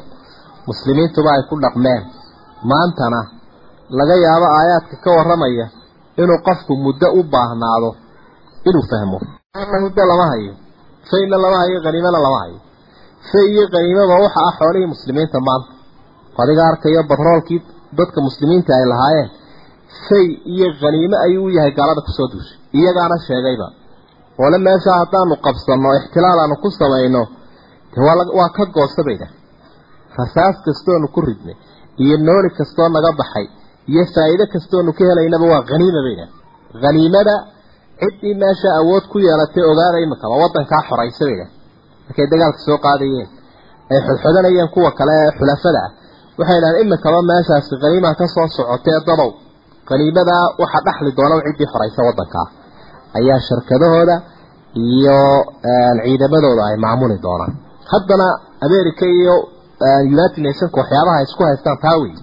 muslimiintuba ay ku dhaqmeen. Maantana laga yaabo aayaadka ka warramaya inuu qofku muddo u baahnaado inuu fahmo muddo lama hayo. Fayna lama hayo haniimana lama hayo. Fay iyo haniimaba waxa ah xoolihii muslimiinta maanta adiga arkayo batroolkii dadka muslimiinta ay lahaayeen fay iyo haniimo ayuu u yahay gaalada ku soo duushay iyagaana sheegayba oole meesha haddaanu qabsanno ixtilaal aanu ku samayno waa ka goosa bayda rasaas kastoonu ku ridnay iyo nooli kastoo naga baxay iyo faa'iido kastoonu ka helaynaba waa haniima bayda haniimada ciddii meesha awood ku yeelatay ogaada imikaba waddankaa xoraysa bayda markay dagaalka soo qaadayeen ay xodxodanayeen kuwa kale ee xulafada ah waxay dhahaan imikaba meeshaasi haniimaha ka soo socotee dadow waxaa dhaxli doona ciddii xoraysa waddankaa ayaa shirkadahooda iyo ciidamadooda ay maamuli doonaan. Haddana america iyo united nationka waxyaabaha isku haystaan taa wey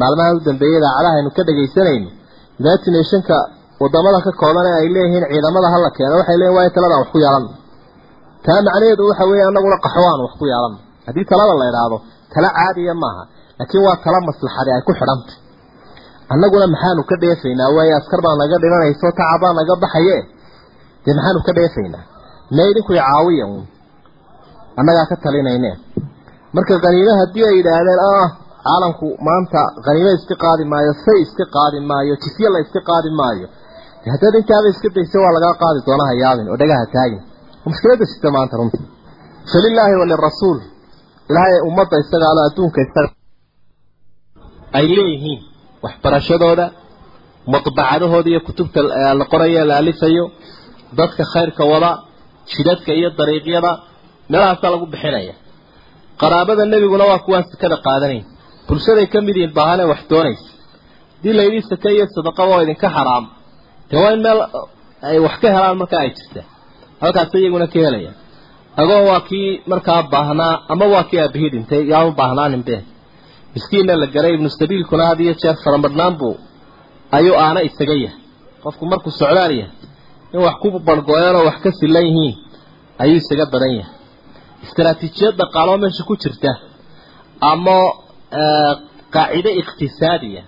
maalmaha u idaacadaha aynu ka dhagaysanayno united nationka waddamada ka kooban ay leeyihiin ciidamada hala keeno waxay leeyihiin waa taladan wax ku yeelan taa macnaheedu waxa weeye anaguna qaxwaan wax ku yeelan haddii talada la idhaahdo tala caadiya maaha. Laakiin waa tala maslaxadi ay ku xidhantay annaguna maxaanu ka dheefaynaa? Waayo askar baa naga dhimanayso tacabaa naga baxaye dee maxaanu ka dheefaynaa? Me idinku caawiya uun annagaa ka talinayne. Marka khaniime haddii ay yidhaahdeen ah caalamku maanta khaniime iska qaadi maayo say iska qaadi maayo jisye la iska qaadi maayo haddaad intaaba iska daysa waa lagaa qaadi doona hayaabin oo dhagaha taagin. Mushkilada jirta maanta runtii. Falilaahi walirasuul ilaahay ummadda isagaalo adduunka isaga ay leeyihiin waxbarashadooda madbacadahooda iyo kutubta la qorayo la alifayo dadka khayrka wada jidadka iyo dariiqyada meelahaasaa lagu bixinaya. Qaraabada nebiguna waa kuwaan sakada qaadanayn. Bulshaday ka mid yihiin baahane wax doonaysa. Haddii laydii sake iyo sadaqaba oo idinka xaraam dee waa in meel ay wax ka helaan markaa ay jirtaa halkaas iyaguna ka helayaan agoon waa kii markaa baahnaa ama waa kii aabihii dhintay yaanu baahnaaninbe miskiinna la garay ibnu sabiilkuna had iyo jeer faramadhnaan buu ayuu aana isaga yahay. Qofku markuu socdaal yahay in wax ku bargoyaan oo wax ka silan yihiin ayuu isaga badan yahay. Istaraatiijiyad dhaqaaloo meesha ku jirta ama qaacide iqtisaadiya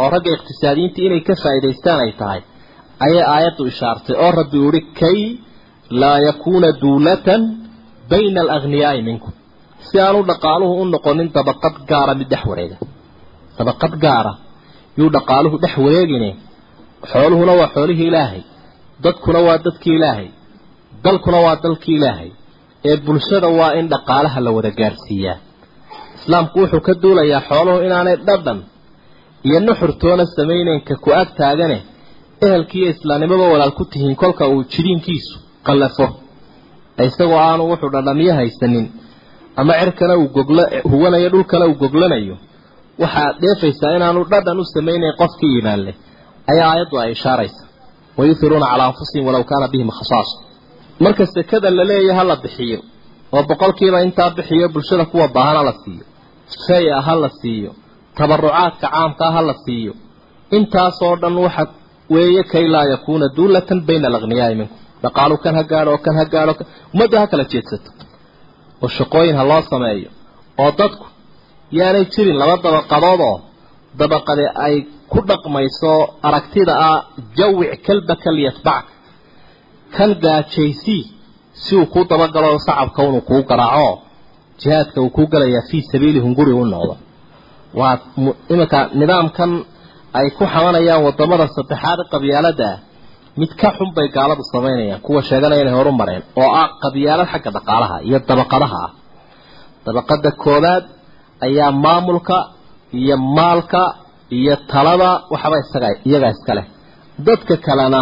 oo ragga iqtisaadiyiinta inay ka faa'idaystaan ay tahay ayay aayaddu ishaartay oo rabbi uhi kay laa yakuuna duulatan bayna alaghniyaai minkum. Si aanu dhaqaaluhu u noqonin dabaqad gaara mid dhex wareega. Dabaqad gaara yuu dhaqaaluhu dhex wareegine xooluhuna waa xoolihii ilaahay dadkuna waa dadkii ilaahay dalkuna waa dalkii ilaahay ee bulshada waa in dhaqaalaha la wada gaadhsiiyaa islaamku wuxuu ka duulayaa xooluhu inaanay dhadhan iyo nuxurtoona samayneynka ku ag taagane ehelkiiyo islaamnimaba walaal ku tihiin kolka uu jidhiinkiisu qallafo. Isagoo aanu wuxuu dhadhamiyo haysanin ama cirkana uu gogla huwanayo dhulkana uu goglanayo waxaad dheefaysaa inaanu dhadhan u samaynayn qofkii iimaan leh ayaa aayaddu ay ishaaraysa wayuhiruuna calaa anfusihim walaw kaana bihim khasaasa marka sekada la leeyaha ha la bixiyo oo boqolkiiba intaa bixiyo bulshada kuwa baahan ha la siiyo shay-a ha la siiyo tabarucaadka caamkaa ha la siiyo intaasoo dhan waxa weeye kay laa yakuuna duulatan bayna alaghniyaai minkum dhaqaalu kan ha gaadho oo kan ha gaadho ummadda ha kala jeedsato. Oo shaqooyin ha loo sameeyo oo dadku yaanay jirin laba dabaqadood oo dabaqade ay ku dhaqmayso aragtida ah jawic kalbaka liyatbacka. Kan gaajaysii si uu kuu dabagalo sacabka unuu kuu garaaco jihaadka uu kuu galayaa fii sabiilihum guri u noqdo. Waa iminka nidaamkan ay ku xamanayaan waddamada saddexaad qabyaalada ah mid ka xun bay gaaladu samaynayaan kuwa sheeganaya inay horu mareen oo ah qabyaalad xagga dhaqaalaha iyo dabaqadaha ah. Dabaqada koowaad ayaa maamulka iyo maalka iyo talada waxba isaga iyagaa iska leh. Dadka kalena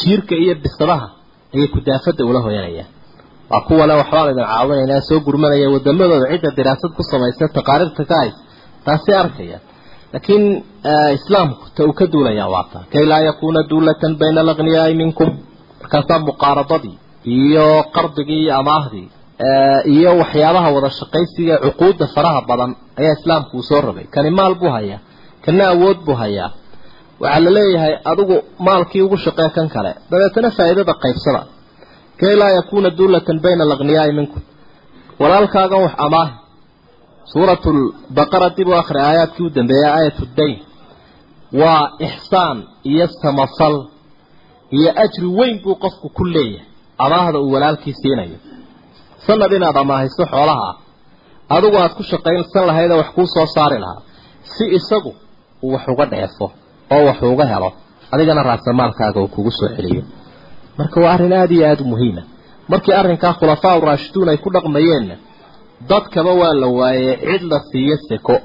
jiirka iyo bisadaha ayay kudaafada ula hoyanayaan. Waa kuwale waxbaan idin caawinaynaa soo gurmanaya wadamadooda cidda diraasad ku samaysa taqaariirta ka hay taasi arkaya islaamku ta uu ka duulayaa waa taa kay laa yakuuna duulatan bayna alagniyaai minkum. Markaasaa muqaaradadii iyo qardigii iyo amaahdii iyo waxyaabaha wada shaqaysiga cuquudda faraha badan ayaa islaamku uu soo rogay kani maal buu hayaa kana awood buu hayaa. Waxaa la leeyahay adigu maalkii ugu shaqee kan kale dabeetana faa'iidada qaybsada. Kay laa yakuuna duulatan bayna alagniyaai minkum. Walaalkaagan wax amaahi lbaqara dib u akhri aayaadkii u dambeeyay aayatu dayn. Waa ixsaan iyo samafal iyo ajri weyn buu qofku ku leeyahay. Amaahda uu walaalkii siinayo. Sanad inaad amaahiso xoolaha ah. Adigu aad ku shaqaynsan lahayd oo wax kuu soo saari lahaa. Si isagu uu wax uga dheefo oo wax uga helo adigana raasamaalkaaga uu kugu soo celiyo. Marka waa arrin aada iyo aada u muhiima markii arrinkaa khulafaa uraashiduun ay ku dhaqmayeenna dadkaba waa la waayey cid la siiyo seko.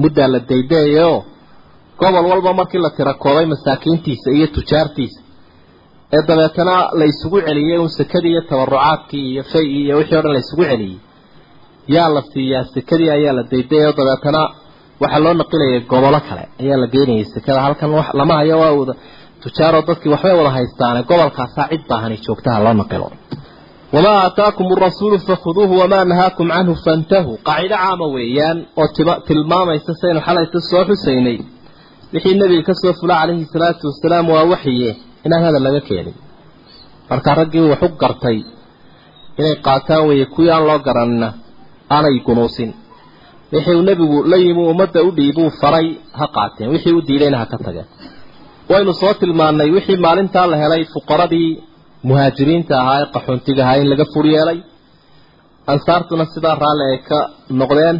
Muddaa la daydayaoo gobol walba markii la tirakooday masaakiintiisa iyo tujaartiisa. Ee dabeetana la isugu celiyey un sekadii iyo tabarucaadkii iyo fay-ii iyo wixii o dhan la isugu celiyey yaa la siiyaa sekadii ayaa la daydayay dabeetana waxaa loo naqilayay gobolo kale. Ayaa la geynayay sekada halkan lama hayo waa wada tujaaroo dadkii waxbay wada haystaane. Gobolkaasaa cid baahani joogtaha loo naqilo wamaa aataakum arasuulu fakhuduuhu wamaa nahaakum canhu fantahuu qaacido caama weeyaan oo tilmaamaysa saynu xalayta soo xusaynay wixii nebiga ka soo fula calayhi salaatu wasalaam waa waxye inaan hadal laga keenin markaa raggii waxu gartay inay qaataan weeye kuwii aan loo garanina aanay gunuusin wixii uu nebigu la yimi ummadda u dhiibuu faray ha qaateen wixii u diidayna ha ka tageen waynu soo tilmaannay wixii maalintaa la helay fuqaradii muhaajiriinta ahaa ee qaxoontiga ahaa in laga fur yeelay ansaartuna sidaa raalli ay ka noqdeen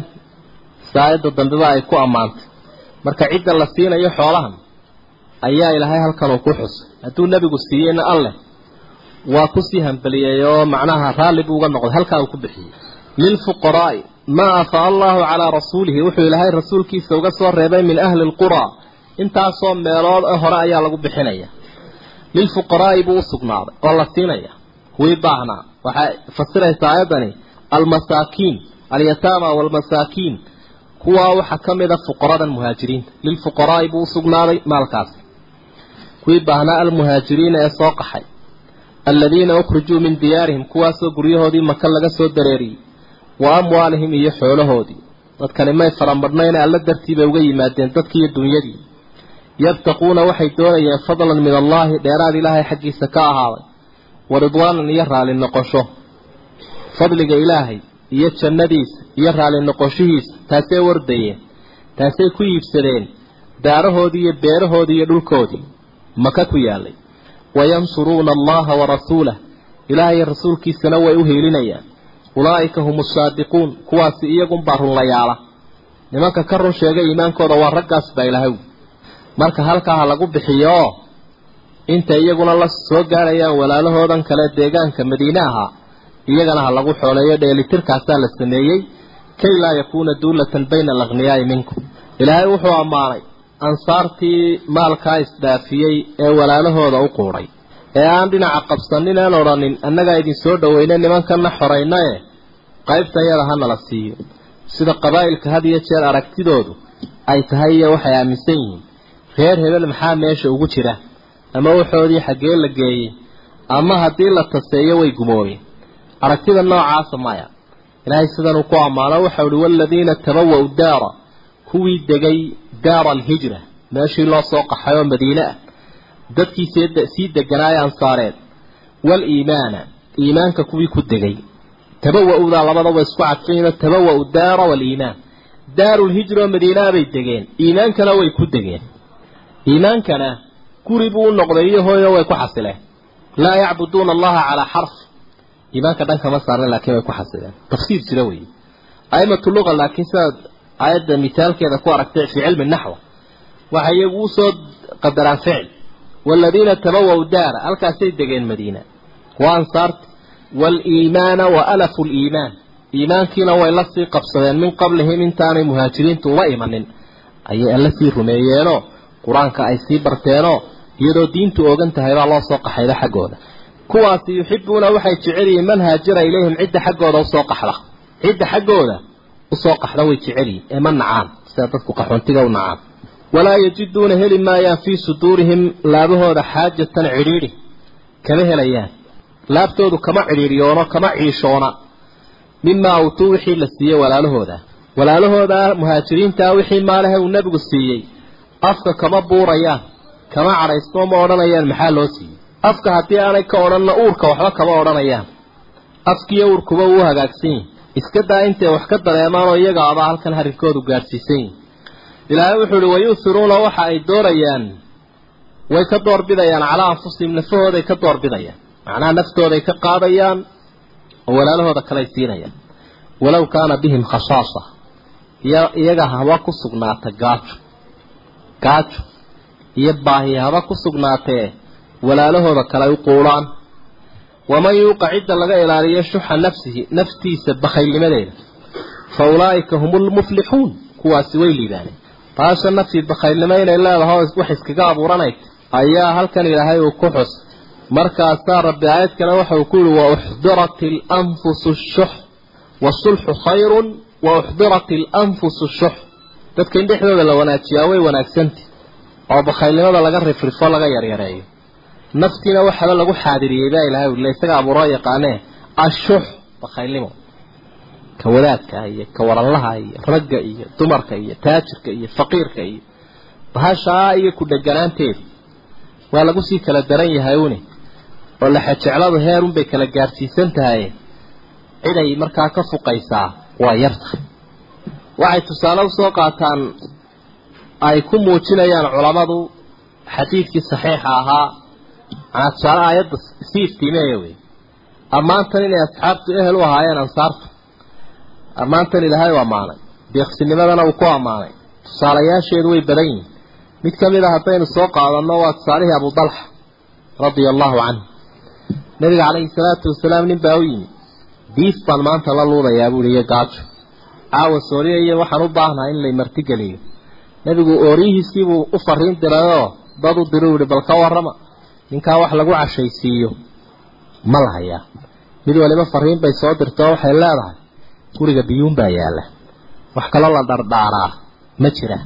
saayadda dambeba ay ku ammaantay. Marka cidda la siinayo xoolahan ayaa ilaahay halkan uu ku xusay hadduu nebigu siiyeyna alleh waa ku sii hambeliyey oo macnaha raalli buu uga noqday halkaa uu ku bixiyey. Lilfuqaraa'i maa afaa allahu calaa rasuulihi wuxuu ilaahay rasuulkiisa uga soo reebay min ahli lquraa intaasoo meelood hore ayaa lagu bixinaya lilfuqaraa'i buu u sugnaaday oo la siinaya kuwii baahnaa waxay fasiraysaa aayadani almasaakiin alyataama waalmasaakiin kuwaa waxaa ka mid a fuqaradan muhaajiriinta lilfuqaraa'i buu u sugnaaday maalkaasi kuwii baahnaa almuhaajiriina ee soo qaxay aladiina ukhrijuu min diyaarihim kuwaasoo guryahoodii maka laga soo dareeriyey wa amwaalihim iyo xoolahoodii dadkani may faramadhnayna alla dartii bay uga yimaadeen dadkii iyo dunyadii yabtaquuna waxay doonayeen fadlan min allaahi dheeraad ilaahay xaggiisa ka ahaaday wa ridwaanan iyo raali noqosho. Fadliga ilaahay iyo jannadiisa iyo raali noqoshihiisa taasay wardayeen taasay ku iibsadeen daarahoodii iyo beerahoodii iyo dhulkoodii maka ku yaalay wayansuruuna allaha warasuulah ilaahay rasuulkiisana way u heelinayaan. Ulaa'ika hum asaadiquun kuwaasi iyagunbaa runlayaala. Nimanka ka run sheegay iimaankooda waa raggaas baa ilahay marka halkaa ha lagu bixiyo inta iyaguna la soo gaarayaan walaalahoodan kale deegaanka madiine ahaa iyagana ha lagu xooleeyo dheelitirkaasaa la sameeyey kay laa yakuuna duulatan bayna alakhniyaai minkum. Ilaahay wuxuu ammaanay ansaartii maalkaa isdhaafiyey ee walaalahooda u quudhay ee aan dhinaca qabsanin aan odhanin annagaa idin soo dhoweyne nimankanna xorayna e qaybta yada hanala siiyo. Sida qabaa'ilka had iyo jeer aragtidoodu ay tahay iyo waxay aaminsan yihiin reer hebel maxaa meesha ugu jira? Ama waxoodii xaggee la geeyey? Ama haddii la taseeyo way gumoobeen aragtida noocaasa maya. Ilaahay sidanuu ku ammaano waxau uhi waaladiina tabawa'u daara. Kuwii degay daara alhijra meeshii loo soo qaxay oo madiine ah. Dadkii sii deganaaye ansaareed. Waaliimaana iimaanka kuwii ku degay. Tabawa-udaa labadaba isku cadfayno tabawa-u daara waaliimaan daarulhijra oo madiinaa bay degeen. Iimaankana way ku degeen iimaankana guri buu u noqday iyo hooyo way ku xasileen laa yacbuduuna allaha calaa xarf. Iimaanka dhankama saarna laakiin way ku xasileen tafsiir jira wey aimatu luqa laakiin sidaad aayadda mitaalkeeda ku aragtay fii cilmi naxwa waxay iyagu u soo qadaraan ficil. Waaladiina tabawa-u daara halkaasay degeen madiina. Waa ansaarti waaliimaana wa alafu liimaan iimaankiina way la sii qabsadeen min qablihim intaanay muhaajiriintu uba imanin. Ayay alla sii rumeeyeenoo qur'aanka ay sii barteenoo iyadoo diintu ogan tahay baa loo soo qaxayda xaggooda. Kuwaasi yuxibuuna waxay jecel yihiin man haajara ilayhim cidda xaggooda u soo qaxda. Cidda xaggooda u soo qaxda way jecel yihiin ee ma nacaan. Sida dadku qaxoontiga u nacaan. Walaa yajiduuna heli maayaan fii suduurihim laabahooda xaajatan cidhiidhi. Kama helayaan. Laabtoodu kama cidhiidhiyoono kama ciishoona. Mimaa awtuu wixii la siiyey walaalahooda. Walaalahooda muhaajiriintaa wixii maalahe uu nebigu siiyey afka kama buurayaan kama cadhaysnoo ma odhanayaan maxaa loo siiyey? Afka haddii aanay ka odhanna uurka waxba kama odhanayaan. Afkiiyo uurkuba uu hagaagsan yihiin iska daa intay wax ka dareemaanoo iyaga abaa halkan arrinkoodu gaadhsiisan yihiin ilaahay wuxuu uhi wayu'hiruuna waxa ay doorayaan way ka doorbidayaan. Calaa anfusihim nafahooday ka doorbidayaan. Macnaha naftooday ka qaadayaan oo walaalahooda kaley siinayaan. Walow kaana bihim khasaasa iyaga haba ku sugnaata gaajo gaajo iyo baahi haba ku sugnaatee walaalahooda kale u quulaan. Waman yuuqa cidda laga ilaaliyo shuxa nafsihi naftiisa bakhaylnimadeeda fa ulaa'ika hum lmuflixuun kuwaasi way liibaaneen taasha naftii bakhaylnimo inay leedahay wax iskaga abuuranaysa ayaa halkan ilaahay uu ku xus. Markaasaa rabbi aayad kale waxa uu ku yihi wa uxdirat alanfusu shux wasulxu khayrun wa uxdirat alanfusu shux dadka in dhexdooda la wanaajiyaa way wanaagsantah oo bakhaylnimada laga rifrifo laga yaryareeyo. Naftiina waxaba lagu xaadiriyey baa ilahay ule isaga abuuroo yaqaanee ashux bakhaylnimo. Ka wadaadka iyo ka waranlaha iyo ragga iyo dumarka iyo taajirka iyo faqiirka iyo bahashaa iyo ku dheganaanteedu waa lagu sii kala daran yahay une oo laxajecladu heerunbay kala gaadhsiisan tahay. Ciday markaa ka fuqaysaa waa yartahay waxay tusaale u soo qaataan ay ku muujinayaan culammadu xadiidkii saxiixa ahaa. Manaa tusaale aayadda si iftiimeeya wey ammaantan inay asxaabtu ehel u ahaayeen ansaarta. Ammaantan ilaahay u ammaanay. Deeqsinimadana uu ku ammaanay. Tusaalayaasheedu way badan yihiin mid ka mid a haddaynu soo qaadanno waa tusaalihii abu dalxa radia allahu canhu. Nabiga calayhi salaatu wasalaam nin baa u yimi. Diif baan maanta la luudayaa buuhi iyo gaajo caawa sooriya iyo waxaan u baahnaha in lay martigeliyo nebigu ooriyihiisiibuu u fariin dirayoo dad u diru yihi bal ka warrama ninkaa wax lagu cashaysiiyo ma la hayaa mid waliba fariin bay soo dirtoo waxay leedahay guriga biyuun baa yaalla. Wax kaloo la dhardhaaraa ma jira.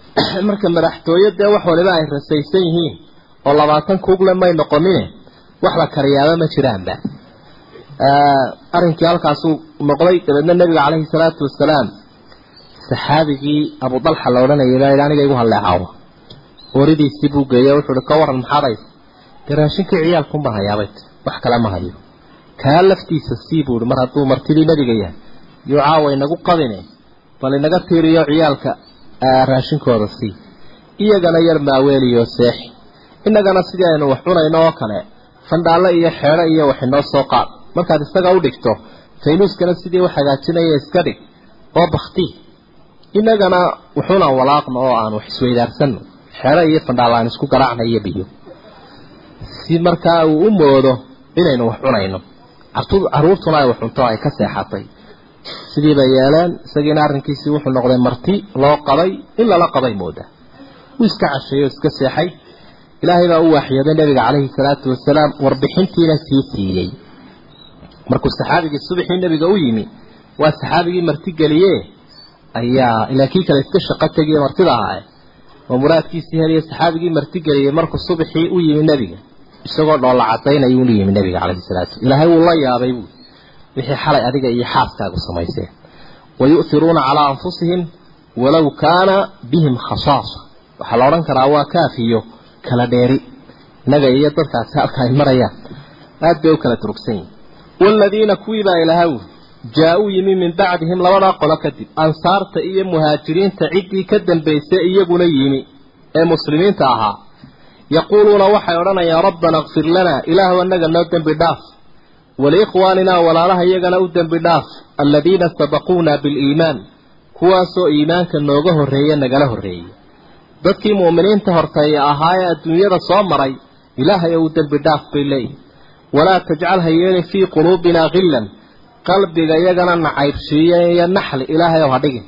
Marka madaxtooyo dee wax waliba ay rasaysan yihiin oo labaatan kuugle may noqonine wax la kariyaaba ma jiraanba. Arrinkii halkaasuu noqday dabeedna nebiga caleyhi salaatu wasalaam saxaabigii abu dalxa la odhanayay aniga igu halleecaawo ooridiisii buu geeyo wuxuu uhi ka waran maxaadays dee raashinkii ciyaalkunbaan hayaabay wax kale ma hayo. Kaa laftiisa sii buu ihi mar hadduu martidii nebiga yahay yuu caawa inagu qadine bal inaga tiiriyo ciyaalka raashinkooda sii. Iyagana yar maaweeliyo seexi innagana sidii aynu wax cunayno oo kale fandhaallo iyo xeedho iyo wax inoo soo qaad. Markaad isaga u dhigto faynuuskana sidii u hagaajinaya iska dhig? Oo bakti innagana wuxuunaan walaaqno oo aan wax isweydaarsanno. Xeedho iyo fandhaallo aan isku garaacna iyo biyo. Si markaa uu u moodo inaynu wax cunayno caruurtuna ay wax cunto ay ka seexatay. Sidii bay yeeleen isagiina arrinkiisii wuxuu noqday marti loo qabay in lala qabay mooda. Wuu iska casheeyey oo iska seexay. Ilaahay baa u waaxyooday nabiga calayhi salaatu wasalaam warbixintiina sii siiyey markuu saxaabigii subaxii nabiga u yimi waa saxaabigii marti geliye ayaa ilaa kii kale iska shaqo tegiye martida ahaa oo muraadkiisii heliye saxaabigii marti geliyey markuu subaxii u yimi nabiga isagoo dhoolla cadaynayuu u yimi nabiga calayhi salaatu. Ilaahay wuu la yaabay buu. Wixii xalay adiga iyo xaaskaagu samayseen wayu'hiruuna calaa anfusihim walow kaana bihim khasaasa. Waxaa la odhan karaa waa kaafiyo kala dheeri. Innaga iyo dadkaasi halka ay marayaan bay u kala durugsan yihiin waaladiina kuwii baa ilahaw jaa-uu yimi min bacdihim labadaa qolo kadib ansaarta iyo muhaajiriinta ciddii ka dambaysay iyaguna yimi ee muslimiinta ahaa yaquuluuna waxay odhanayaan rabbana kfir lanaa ilaahu annaga noo dembi dhaaf waliikhwaaninaa walaalaha iyagana u dembi dhaaf aladiina sabaquuna biliimaan kuwaasoo iimaanka nooga horreeye nagala horreeyey dadkii mu'miniinta horteeya ahaa ee adduunyada soo maray walaa tajcal ha yeelin fii quluubinaa khillan qalbiga iyagana nacaybsiiya naxli ilaahay ow ha dhigin.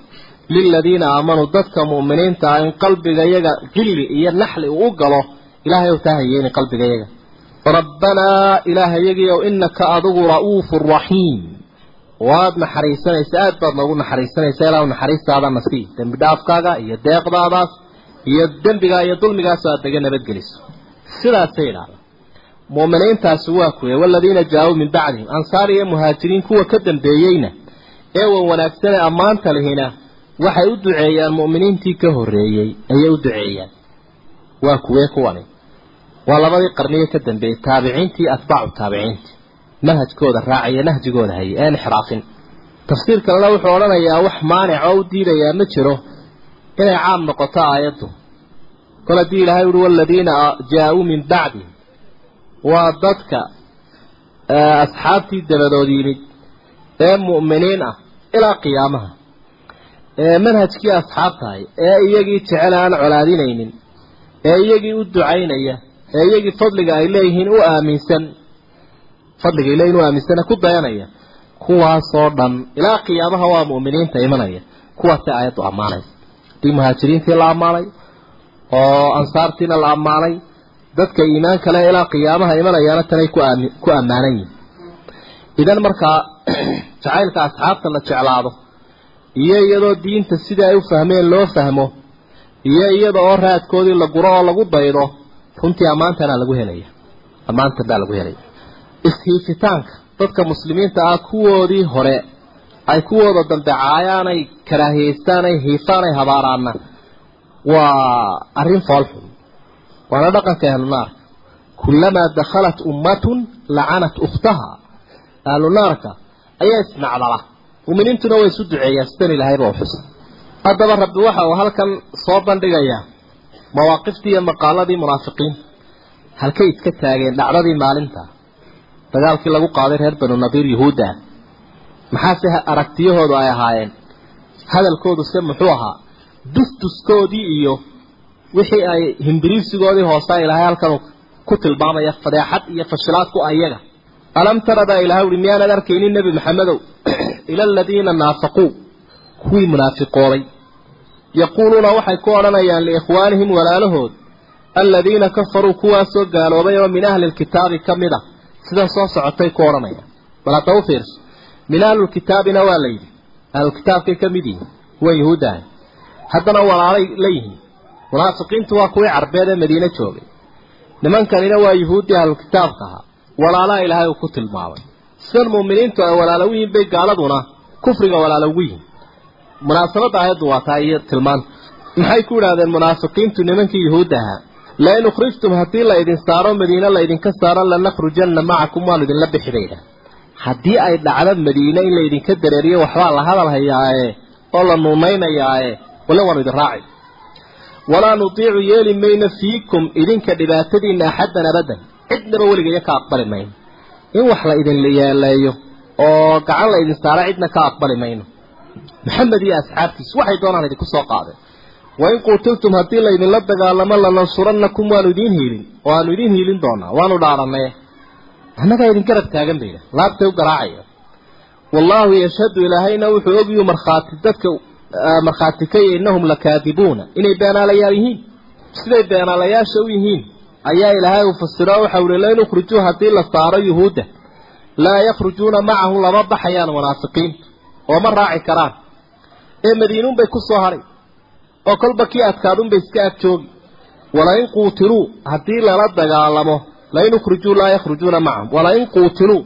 Liladiina aamanuu dadka mu'miniinta ah in qalbiga iyaga hilli iyo naxli uu u galo ilaahay ow taa ha yeelin qalbiga iyaga. Rabbanaa ilaahayagii ow inaka adigu ra'uufu raxiim waad naxariisanaysa aad baad noogu naxariisanaysa ilaa naxariistaadana sii dembi dhaafkaaga iyo deeqdaadaas iyo dembigaa iyo dulmigaas aad naga nabadgeliso. Sidaasay idhaahda mu'miniintaasi waa kuwe waladiina jaa-uu min bacdihim ansaar iyo muhaajiriin kuwa ka dambeeyeyna ee wan wanaagsane ammaanta lihina waxay u duceeyaan mu'miniintii ka horreeyey ayay u duceeyaan. Waa kuwee kuwani? Waa labadii qarniye ka dambeeyey taabiciintii atbaacu taabiciintii manhajkooda raacaya nahjigooda hayay ee inxiraafin. Tafsiir kalena wuxuu odhanayaa wax maanic oo u diidayaa ma jiro inay caam noqoto aayaddu. Kol haddii ilahay uhi waladiina jaa-uu min bacdi waa dadka asxaabtii dabadood yimid ee mu'miniin ah ilaa qiyaamaha. Ee manhajkii asxaabtahay ee iyagii jecel aan colaadinaynin ee iyagii u ducaynaya ee iyagii fadliga ay leeyihiin u aaminsan fadliga ay leeyihiin u aaminsana ku dayanaya kuwaasoo dhan ilaa qiyaamaha waa mu'miniinta imanaya kuwaasay aayaddu ammaanaysa haddii muhaajiriintii la ammaanay oo ansaartiina la ammaanay dadka iimaan kale ilaa qiyaamaha imanayaana tanay ku ammaanan yihiin idan markaa jacaylka asxaabta la jeclaado iyo iyadoo diinta sidai ay u fahmeen loo fahmo iyo iyada oo raadkoodii la guro oo lagu daydo runtii ammaantana lagu helaya. Ammaantan baa lagu helaya ishiifitaanka dadka muslimiinta ah kuwoodii hore ay kuwooda dambe caayaanay karaahiyeystaan ay hiifaan ay habaaraana waa arrin foolxun waana dhaqanka ahlunaarka kullamaa dakhalat ummatun lacanat ukhtaha. Ahlunaarka ayaa isnacdala. Muminiintuna way isu duceeyaan sidan ilaahayba u xusay haddaba rabbi waxa uu halkan soo bandhigayaa mawaaqiftii iyo maqaaladii munaafiqiin. Halkay iska taageen dhacdadii maalinta. Dagaalkii lagu qaaday reer banu nadiir yuhuudda. Maxaase aragtiyahoodu ay ahaayeen? Hadalkoodu se muxuu ahaa? Dustuskoodii iyo wixii ay himbiriirsigoodii hoose ilaahay halkan ku tilmaamaya fadeexad iyo fashilaad ku ayaga. Alam tara baa ilahay uhi miyaanad arkaynin nebi maxamedow? Ila aladiina naafaquu. Kuwii munaafiqooday yaquuluuna waxay ku odhanayaan liikhwaanihim walaalahood aladiina kafaruu kuwaasoo gaaloobay oo min ahli lkitaabi ka mid a sidan soo socotay ku odhanayaan. Bal hadda u fiirso. Min ahlulkitaabina waa la yidhi ahlulkitaabkay ka mid yihiin kuwa yahuud ahay haddana walaalay la munaafiqiintu waa kuwii carbeed ee madiine joogay. Nimankanina waa yuhuuddii ahlulkitaabka ahaa. Walaalaha ilaahay uu ku tilmaamay. Sidan muuminiintu ay walaalo u yihiin bay gaaladuna kufriga walaalo ugu yihiin munaasabadda aayaddu waa taa iyo tilmaanta maxay ku idhahdeen munaafiqiintu nimankii yuhuudda ahaa? Lain ukhrijtum haddii la idin saaro madiine la idinka saaro lanakhrujanna macakum waanu idinla bixi bay idhaha haddii ay dhacdo madiine in laydinka dareeriyo waxbaa la hadal hayaaye oo la nuunaynayaaye wale waanu idin raaci walaa nutiicu yeeli mayno fiikum idinka dhibaatadiina axaddan abadan. Cidnaba weligayo ka aqbali mayno. In wax la idin yeeleeyo oo gacan la idin saara cidna ka aqbali mayno. Maxamed iyo asxaabtiis waxay doonaan idinku soo qaadeen. Wain quutiltum haddii laydinla dagaalamo lanansurannakum waanu idiin hiilin oo aanu idiin hiilin doonaa waanu dhaarannay annagaa idin garab taagan bayda laabtay u garaacaya. Wallaahu yashhadu ilaahayna wuxuu ogyu markhaati dadka markhaati ka yahy innahum lakaadibuuna inay beenaalayaal yihiin. Siday beenaalayaasha u yihiin ayaa ilaahay uu fasiro waxau ihi lain ukhrijuu haddii la saaro yuhuudda. Laa yakhrujuuna macahu lama baxayaan munaafiqiintu oo ma raaci karaan. Ee madiinuunbay ku soo hadhay oo kolba kii adkaadunbay iska ag joogi walain quutiluu haddii lala dagaalamo lain ukhrijuu laa yakhrujuuna macahum walain quutiluu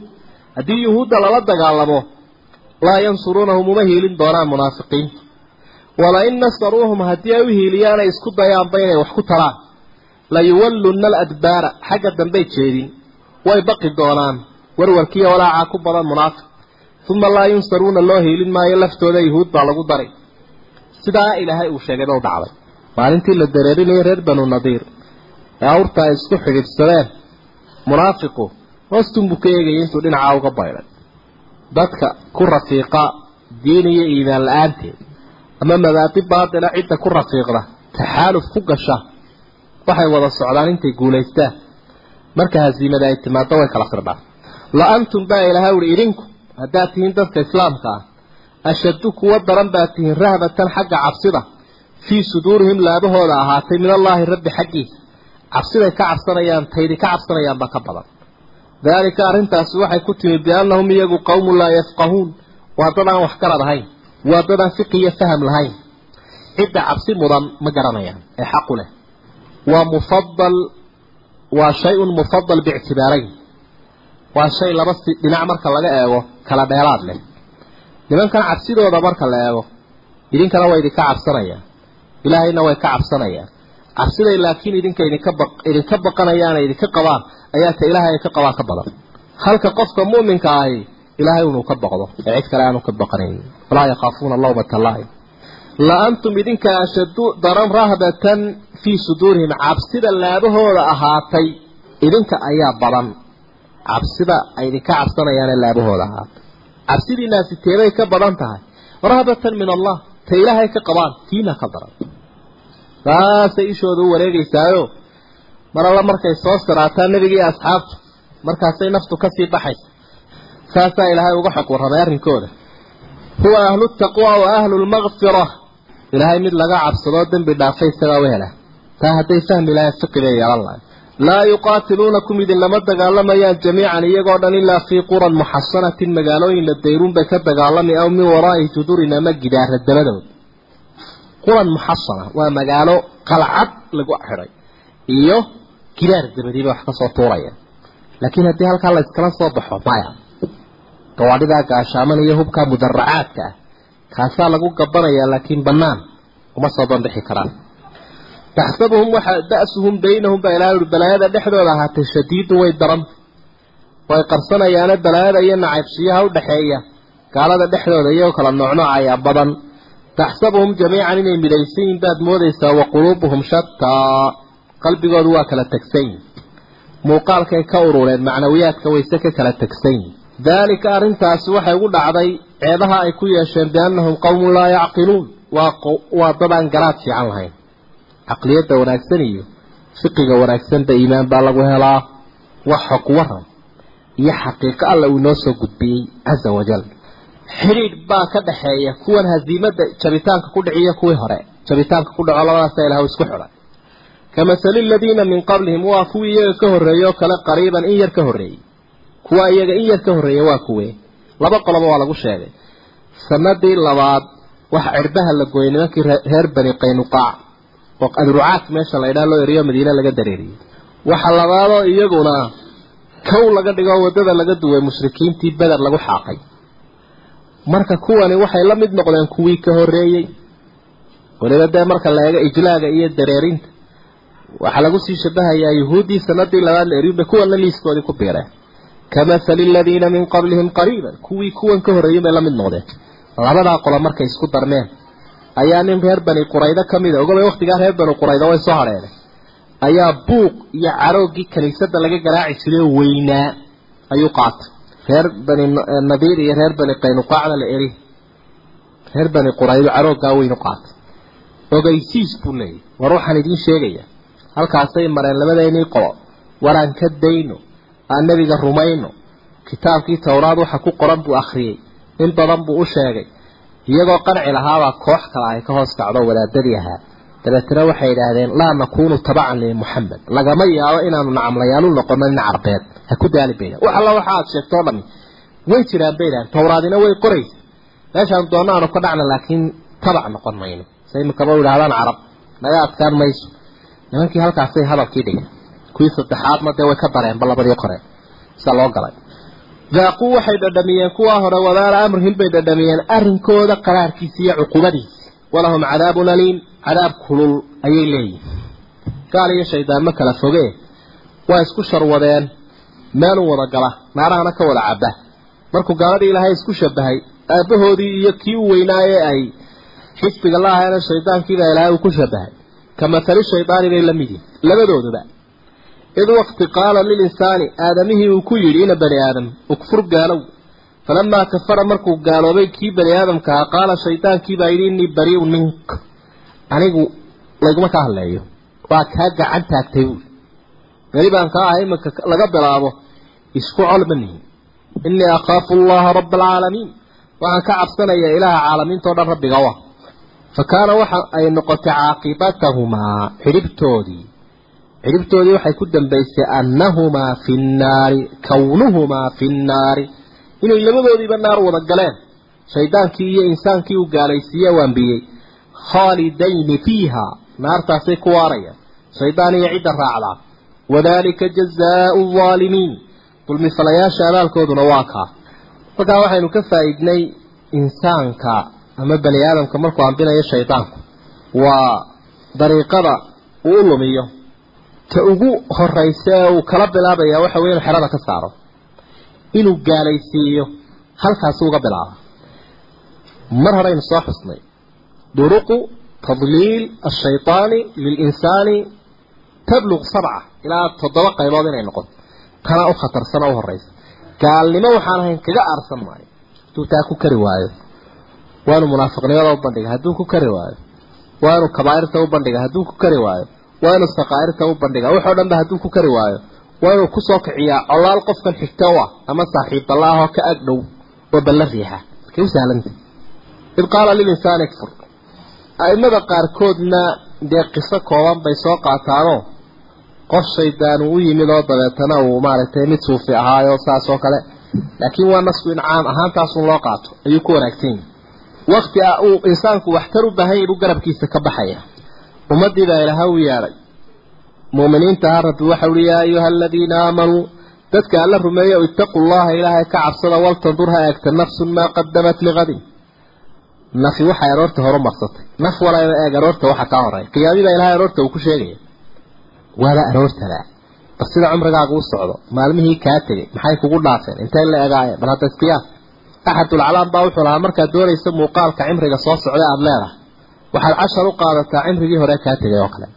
haddii yuhuudda lala dagaalamo laa yansuruunahum uma hiilin doonaan munaafiqiintu walain nasaruuhum haddii ay u hiiliyaanay isku dayaanba inay wax ku taraan. Layuwallunna aladbaara xagga dambey jeedin. Way baqi doonaan. Warwarkiiyo walaacaa ku badan munaafiq uma laa yunsaruuna loo hiilin maayo laftooda yuhuud baa lagu daray. Sidaa ilaahay uu sheegay ba u dhacday maalintii la dareerinayay reer banu nadiir. Ee awrta ay isku xidhiidhsadeen. Munaafiqu hoostunbuu ka eegayay intuu dhinacaa uga baydhay dadka ku rafiiqa diin iyo iimaan la'aanteed ama mabaadi baatila cidda ku rafiiqda taxaaluf ku gasha waxay wada socdaan intay guulaystaan marka hasiimada ay timaado way kala firdhaan. La antum baa ilaahay uhi idinku haddaad tihiin dadka islaamka ah ashaddu kuwa daran baad tihiin rahbatan xagga cabsida. Fii suduurihim laabahooda ahaatay min allaahi rabbi xaggiisa. Cabsiday ka cabsanayaan taydi ka cabsanayaanba ka badan. Daalika arrintaasi waxay ku timi biannahum iyagu qowmun laa yafqahuun. Waa dad aan wax garad ahayn waa dad aan fiqi iyo faham lahayn. Cidda cabsi mudan ma garanayaan ee xaqu leh. Waa mufadal waa shay-un mufadal biictibaarayn. Waa shay laba si dhinac marka laga eego kala dheeraad leh. Nimankan cabsidooda marka la eego idinkana waa idinka cabsanayaan. Ilaahayna way ka cabsanayaan. Cabsiday laakiin idinka idinka ba idinka baqanayaan idinka qabaan ayaa ta ilaahay ay ka qabaan ka badan. Halka qofka mu'minka ahi ilaahay inuu ka baqdo. Ee cid kale aanu ka baqanayn walaa yakhaafuuna lawmata laa'im la antum idinka ashaddu daran rahbatan fii suduurihim cabsida laabahooda ahaatay idinka ayaa badan. Cabsida ay idinka cabsanayaanee laabahooda ahaatay. Cabsidiinaasi teebay ka badan tahay. Rahbatan min allah ta ilaahay ka qabaan tiina ka daran. Saasay ishooda u wareegeysaayo mar alla markay soo saraataan nebiga iyo asxaabtu markaasay naftu ka sii baxaysa. Saasaa ilaahay uga xog warramay arrinkooda huwa ahlu taqwa wa ahlu lmaqfira ilaahay mid laga cabsadoo dembi dhaafay isagaa u hela. Taa hadday fahmi lahayn fiqi bay yeelan lahay laa yuqaatiluunakum idinlama dagaalamayaan jamiican iyagoo dhan ilaa fii quran muxasanatin magaalooyin la dayruun bay ka dagaalami aw min waraa'i judurin ama gidaara dabadood. Quran muxasana waa magaalo qalcad lagu xidhay iyo gidaar dabadiiba wax ka soo tuuraya. Laakiin haddii halkaa la iskala soo baxo maya gawaadhidaa gaashaaman iyo hubkaa mudaracaadka ah kaasaa lagu gabanaya laakiin banaan uma soo bandhixi karaan. Taxsabuhum waxaa da-suhum baynahum baa ilahay ui balaayada dhexdooda ahaatay shadiidun way daranta way qarsanayaane balaayada iyo nacaybshiyaha udhaxeeya gaalada dhexdooda iyagoo kala noocnooc ayaa badan. Taxsabuhum jamiican inay midaysan baad moodaysaa wa quluubuhum shataa qalbigoodu waa kala tegsan yihiin muuqaalkay ka urureen macnawiyaadka wayse ka kala tegsan yihiin daalika arrintaasi waxay ugu dhacday ceebaha ay ku yeesheen biannahum qowmun laa yacqiluun. Waa waa dad aan garaad fiican lahayn. Caqliyadda wanaagsan iyo fiqiga wanaagsanba iimaan baa lagu helaa. Wax xog waran iyo xaqiiqo alla uu inoo soo gudbiyey casa wajal xidhiidh baa ka dhaxeeya kuwan hasiimadda jabitaanka ku dhiciyo kuwii hore. Jabitaanka ku dhaco labadaasa ilaah isku xidhay. Kamasali aladiina min qablihim waa kuwii iyaga ka horreeyey kale qariiban in yar ka horreeyey kuwa iyaga in yar ka horreeya waa kuwe laba qoloba waa lagu sheegay. Sanadii labaad waxa cirbaha la gooyay nimankii reer bani qaynuqaac oo adrucaad meesha la ydhaa loo eriyo madiine laga dareeriyey. Waxa labaadoo iyaguna kow laga dhigo waddada laga duway mushrikiintii beder lagu xaaqay. Marka kuwani waxay la mid noqdeen kuwii ka horreeyey. Waliba dee marka la eego ijlaaga iyo dareerinta waxaa lagu sii shabahayaa yuhuuddii sanadii labaad la eriyunbay kuwanna liiskoodii ku biireen kamasali aladiina min qablihim qariiban kuwii kuwan ka horreeyey bay la mid noqdeen labadaa qolo markay isku darmeen ayaa nin reer bani quraydo ka mida ogabay waktigaa reer bani quraydo way soo hadheenay ayaa buuq iyo carooggii kiniisadda laga garaaci jiray weynaa ayuu qaatay reer bani nadiir iyo reer bani qaynuqaacna la eri reer bani quraydo carooggaa weynu qaatay ogeysiis buu leeyahy war waxaan idiin sheegaya halkaasay mareen labadeynii qolo waraan ka dayno aan nebiga rumayno. Kitaabkii towraad waxa ku qoran buu akhriyey. In badan buu u sheegay. Iyagoo qanci lahaabaa koox kale ay ka hoos kacdo wadaadadii ahaa dabeetana waxay idhaahdeen laa nakuunu tabacan limuxamed lagama yaabo inaanu nacamlayaalu noqono nin carbeed ha ku daali bayda wax alla waxa sheegto o dhami way jiraan bay idhahdeen towraadina way qoraysa. Meeshaan doonno aanu ka dhacna laakiin tabac noqon mayno. Se imikaba u idhahdaan carab. Naga adkaan mayso. Nimankii halkaasay hadalkii dhigeen kuwii saddexaadna dee way ka dareenba labadii qore sia loo galay. Daaquu waxay dhadhamiyeen kuwaa hore wadaala amrihim bay dhadhamiyeen arrinkooda qaraarkiisa iyo cuqubadiisa. Walahum cadaabun aliim cadaab kulul ayay leeyihiin gaal iyo shaydaanma kala fogee? Waa isku sharwadeen meelu wada gala naarahana ka wada cabba. Markuu gaaladii ilaahay isku shabahay aabbahoodii iyo kii u weynaaye ay xisbiga la ahaana shaydaankiibaa ilaahay uu ku shabahay ka mathali shaydaani bay la mid yihiin labadooduba id waqti qaala lilinsaani aadamihii uu ku yidhi ina bani aadam ukfur gaalow falamaa kafara markuu gaaloobay kii bani aadamkaha qaala shaydaankiibaa yidhi innii bariiun mink anigu layguma ka hadleeyo waa kaa gacan taagtay buuli beri baan kaa ahay iminka laga bilaabo isku colma nihin innii akhaafu allaha rabba alcaalamiin waxaan ka cabsanayaa ilaaha caalamiinta o dhan rabbiga wa fa kaana waxa ay noqotay caaqibatahumaa xidhibtoodii xidhibtoodii waxay ku dambaysay annahumaa fi nnaari kownuhumaa fi nnaari inay labadoodiiba naar wada galeen. Shaydaankii iyo insaankii uu gaalaysiiye waanbiyey khaalidayni fiiha naartaasay ku waarayaan. Shaydaan iyo cidda raacdaa wadalika jazaau alaalimiin dulmifalayaasha abaalkooduna waa kaa markaa waxaynu ka faa'iidnay insaanka ama bani aadamka markuu ambinayo shaydaanku waa dariiqada uu lumiyo ta ugu horaysa ee uu kala bilaabaya waxa weya xerada ka saaro. Inuu gaalaysiiyo halkaasu uga bilaaba. Mar horeynu soo xusnay. Duruqu tadliil ashayطaani lilinsaani tabluq sabca ilaa toddoba qaybood inay noqoto kana u khatarsana u horeysa gaalnimo waxaan ahayn kaga aarsan maayo hadduu taa ku kari waayo. Waanu munaafiqnimada u bandhiga. Hadduu ku kari waayo. Waanu kabaa'irta u bandhiga. Hadduu ku kari waayo waa inuu saqaa'irta u bandhiga waxoo dhan ba hadduu ku kari waayo. Waa inuu ku soo kiciyaa colaal qofkan xigto u ah ama saaxiib balla ah oo ka ag dhow oo balla riixa markay u sahlanta id qaala lilinsaani ikfur a'immada qaarkoodna dee qiso kooban bay soo qaataanoo qof shaydaan u yimid oo dabeetana uu maaragtay mid suufi ahaayo saas oo kale. Laakiin waa nasku in caam ahaantaasun loo qaato. Ayuu ku wanaagsan yahay. Wakti uu insaanku waxtar u baahan yahy buu garabkiisa ka baxaya ummadii baa ilaha u yeedhay muuminiintaha rabbi waxa uhi yaa ayuha aladiina aamanuu dadka alla rumeeyo itaquu llaha ilaahay ka cabsada waltandur ha eegta nafsun maa qadamat liqadin nafi waxay aroorta horumarsatay naf walaba eeg aroorta waxa kaa horreeya qiyaamibaa ilahay aroorta uu ku sheegaya waaba aroortada bal sida cumrigaaga u socdo maalmihii kaa tegay maxay kugu dhaafeen? Intay la egaayeen bal hadda iskiyaas axadulcalaam baa wuxuu lahaa markaad doonaysa muuqaalka cimriga soo socda aada leedahay waxaad cashar u qaadataa cimrigii hore kaa tegay oo kale.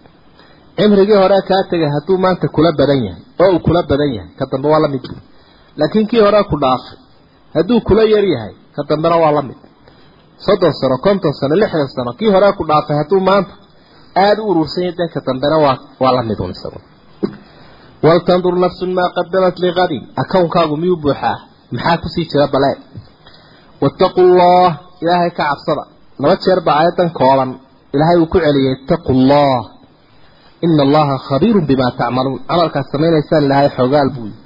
Cimrigii hore kaa tegay hadduu maanta kula badan yahay oo uu kula badan yahay ka dambe waa la mid. Laakiin kii hore ku dhaafay hadduu kula yar yahay ka dambena waa la mid. Soddon sano konton sano lixdan sano kii hore ku dhaafay hadduu maanta aada u urursan yahay dee ka dambena waa waa la mid un isagu. Waltandur nafsun maa qadamat liqadin akownkaagu miyuu buuxaa? Maxaa ku sii jira bale? Wattaquu llah ilaahay ka cabsada laba jeer baa aayadan kooban ilaahay uu ku celiyay ittaquu allah ina allaha khabiirun bimaa tacmaluun camalkaad samaynaysaan ilaahay xoogaal buu yihi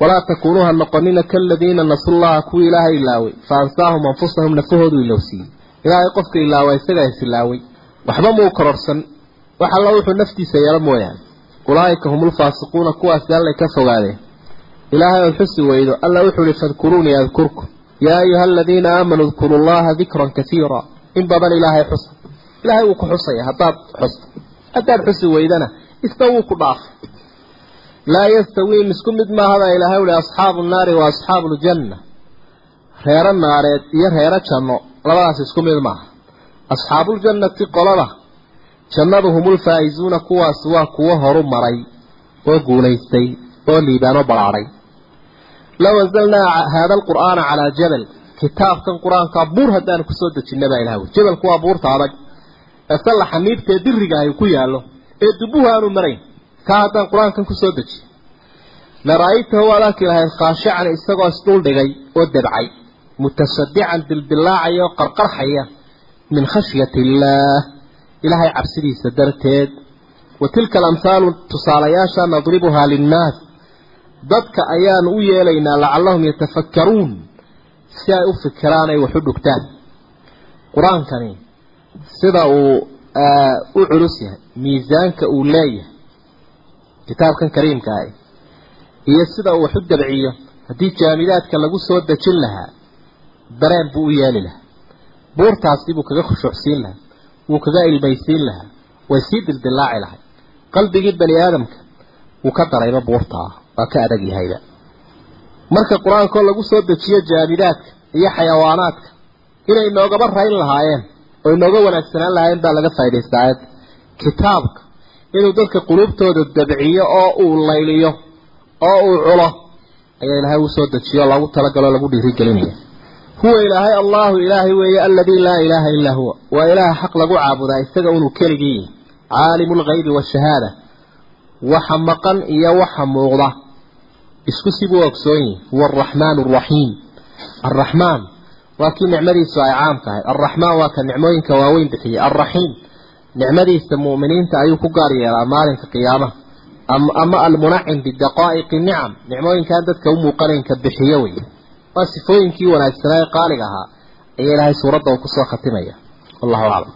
walaa takuunuu ha noqonina kaladiina nasullaha kuwii ilaahay ilaaway. Fa ansaahum anfusahum nafahoodu ilowsiiyey ilaahay qofka ilaawa isagaa is ilaaway. Waxba muu kororsan. Wax alla wuxuu naftiisa yeelo mooyaane. Ulaa'ika hum ulfaasiquuna kuwaasi allay ka fogaadeen. Ilaahay ood xusi weydo alla wuxuu ihi fadkuruunii adkurkum yaa ayuha aladiina aamanuu dkuru llaha dikran kaiira in badan ilaahay xusa ilaahay wuu ku xusaya haddaad xusto haddaad xusi weydana isna wuu ku dhaafay laa yastawiin isku mid maahaba ilaahay uhi asxaabu nnaari wa asxaabu ljanna. Reero naareed iyo reero janno labadaas isku mid maaha. Asxaabuuljannati qolada jannadu humulfaa'izuuna kuwaas waa kuwo horu maray oo guulaystay oo liibaano balaadhay low anzalnaa haada alqur'aana calaa jabal kitaabkan qur'aankaa buur haddaanu ku soo dejinna baa ilaha wy jabalku waa buurta adag. Ee salla xaniibtaee diriga ay ku yaallo. Ee dubuhu aanu marayn kaa haddaan qur'aankan ku soo dejiy la ra'aytahu lahayd khaashican isagoo isdhuldhigay oo debcay mutasadican dilbilaacaya oo qarqarxaya min khashyati illaah ilaahay cabsidiisa darteed. Wa tilka alamhaalu tusaalayaasha nadribuhaa linnaas. Dadka ayaanu u yeelaynaa lacallahum yatafakkaruun si ay u fikiraan ay wax u dhugtaan. Qur'aankani sida uu u culus yahay miisaanka uu leeyahay kitaabkan kariimka ah iyo sida uu wax u dabciyo haddii jaamidaadka lagu soo dejin lahaa dareen buu u yeeli lahaa. Buurtaasi buu kaga khushuucsiin lahaa wuu kaga ilmaysiin lahaa way sii dildillaaci lahay qalbigii bani aadamka wuu ka darayba buurtaa waa ka adag yahayba marka qur'aankoo lagu soo dejiyo jaamidaadka iyo xayawaanaadka inay inoogaba rayn lahaayeen oo inooga wanaagsanaan lahaayeen baa laga faa'idaystaa aayadda. Kitaabka inuu dadka quluubtooda dabciyo oo uu layliyo oo uu culo ayaa ilaahay uu soo dejiyo loogu talagaloo lagu dhiirigelinaya huwa ilaahay allahu ilaahay weeye aladii laa ilaaha illaa huwa. Waa ilaaha xaq lagu caabudaa isaga unuu keligii caalimu lgaybi waashahaada waxa maqan iyo waxa muuqda isku sibuu ogsoon yihi huwa araxmaan araxiim arraxmaan waa kii nicmadiisu ay caam tahay. Arraxmaan waa ka nicmooyinka waaweyn bixiyey. Alraxiim nicmadiisa mu'miniinta ayuu ku gaar yeelaa maalinka qiyaamaha. Ama almunacim bidaqaa'iqi nicam nicmooyinkaan dadka u muuqanaynka bixiyo wey. Waa sifooyinkii wanaagsanaa ee qaaliga ahaa. Ayaa ilaahay suuradda uu ku soo khatimaya. Wallahu aclam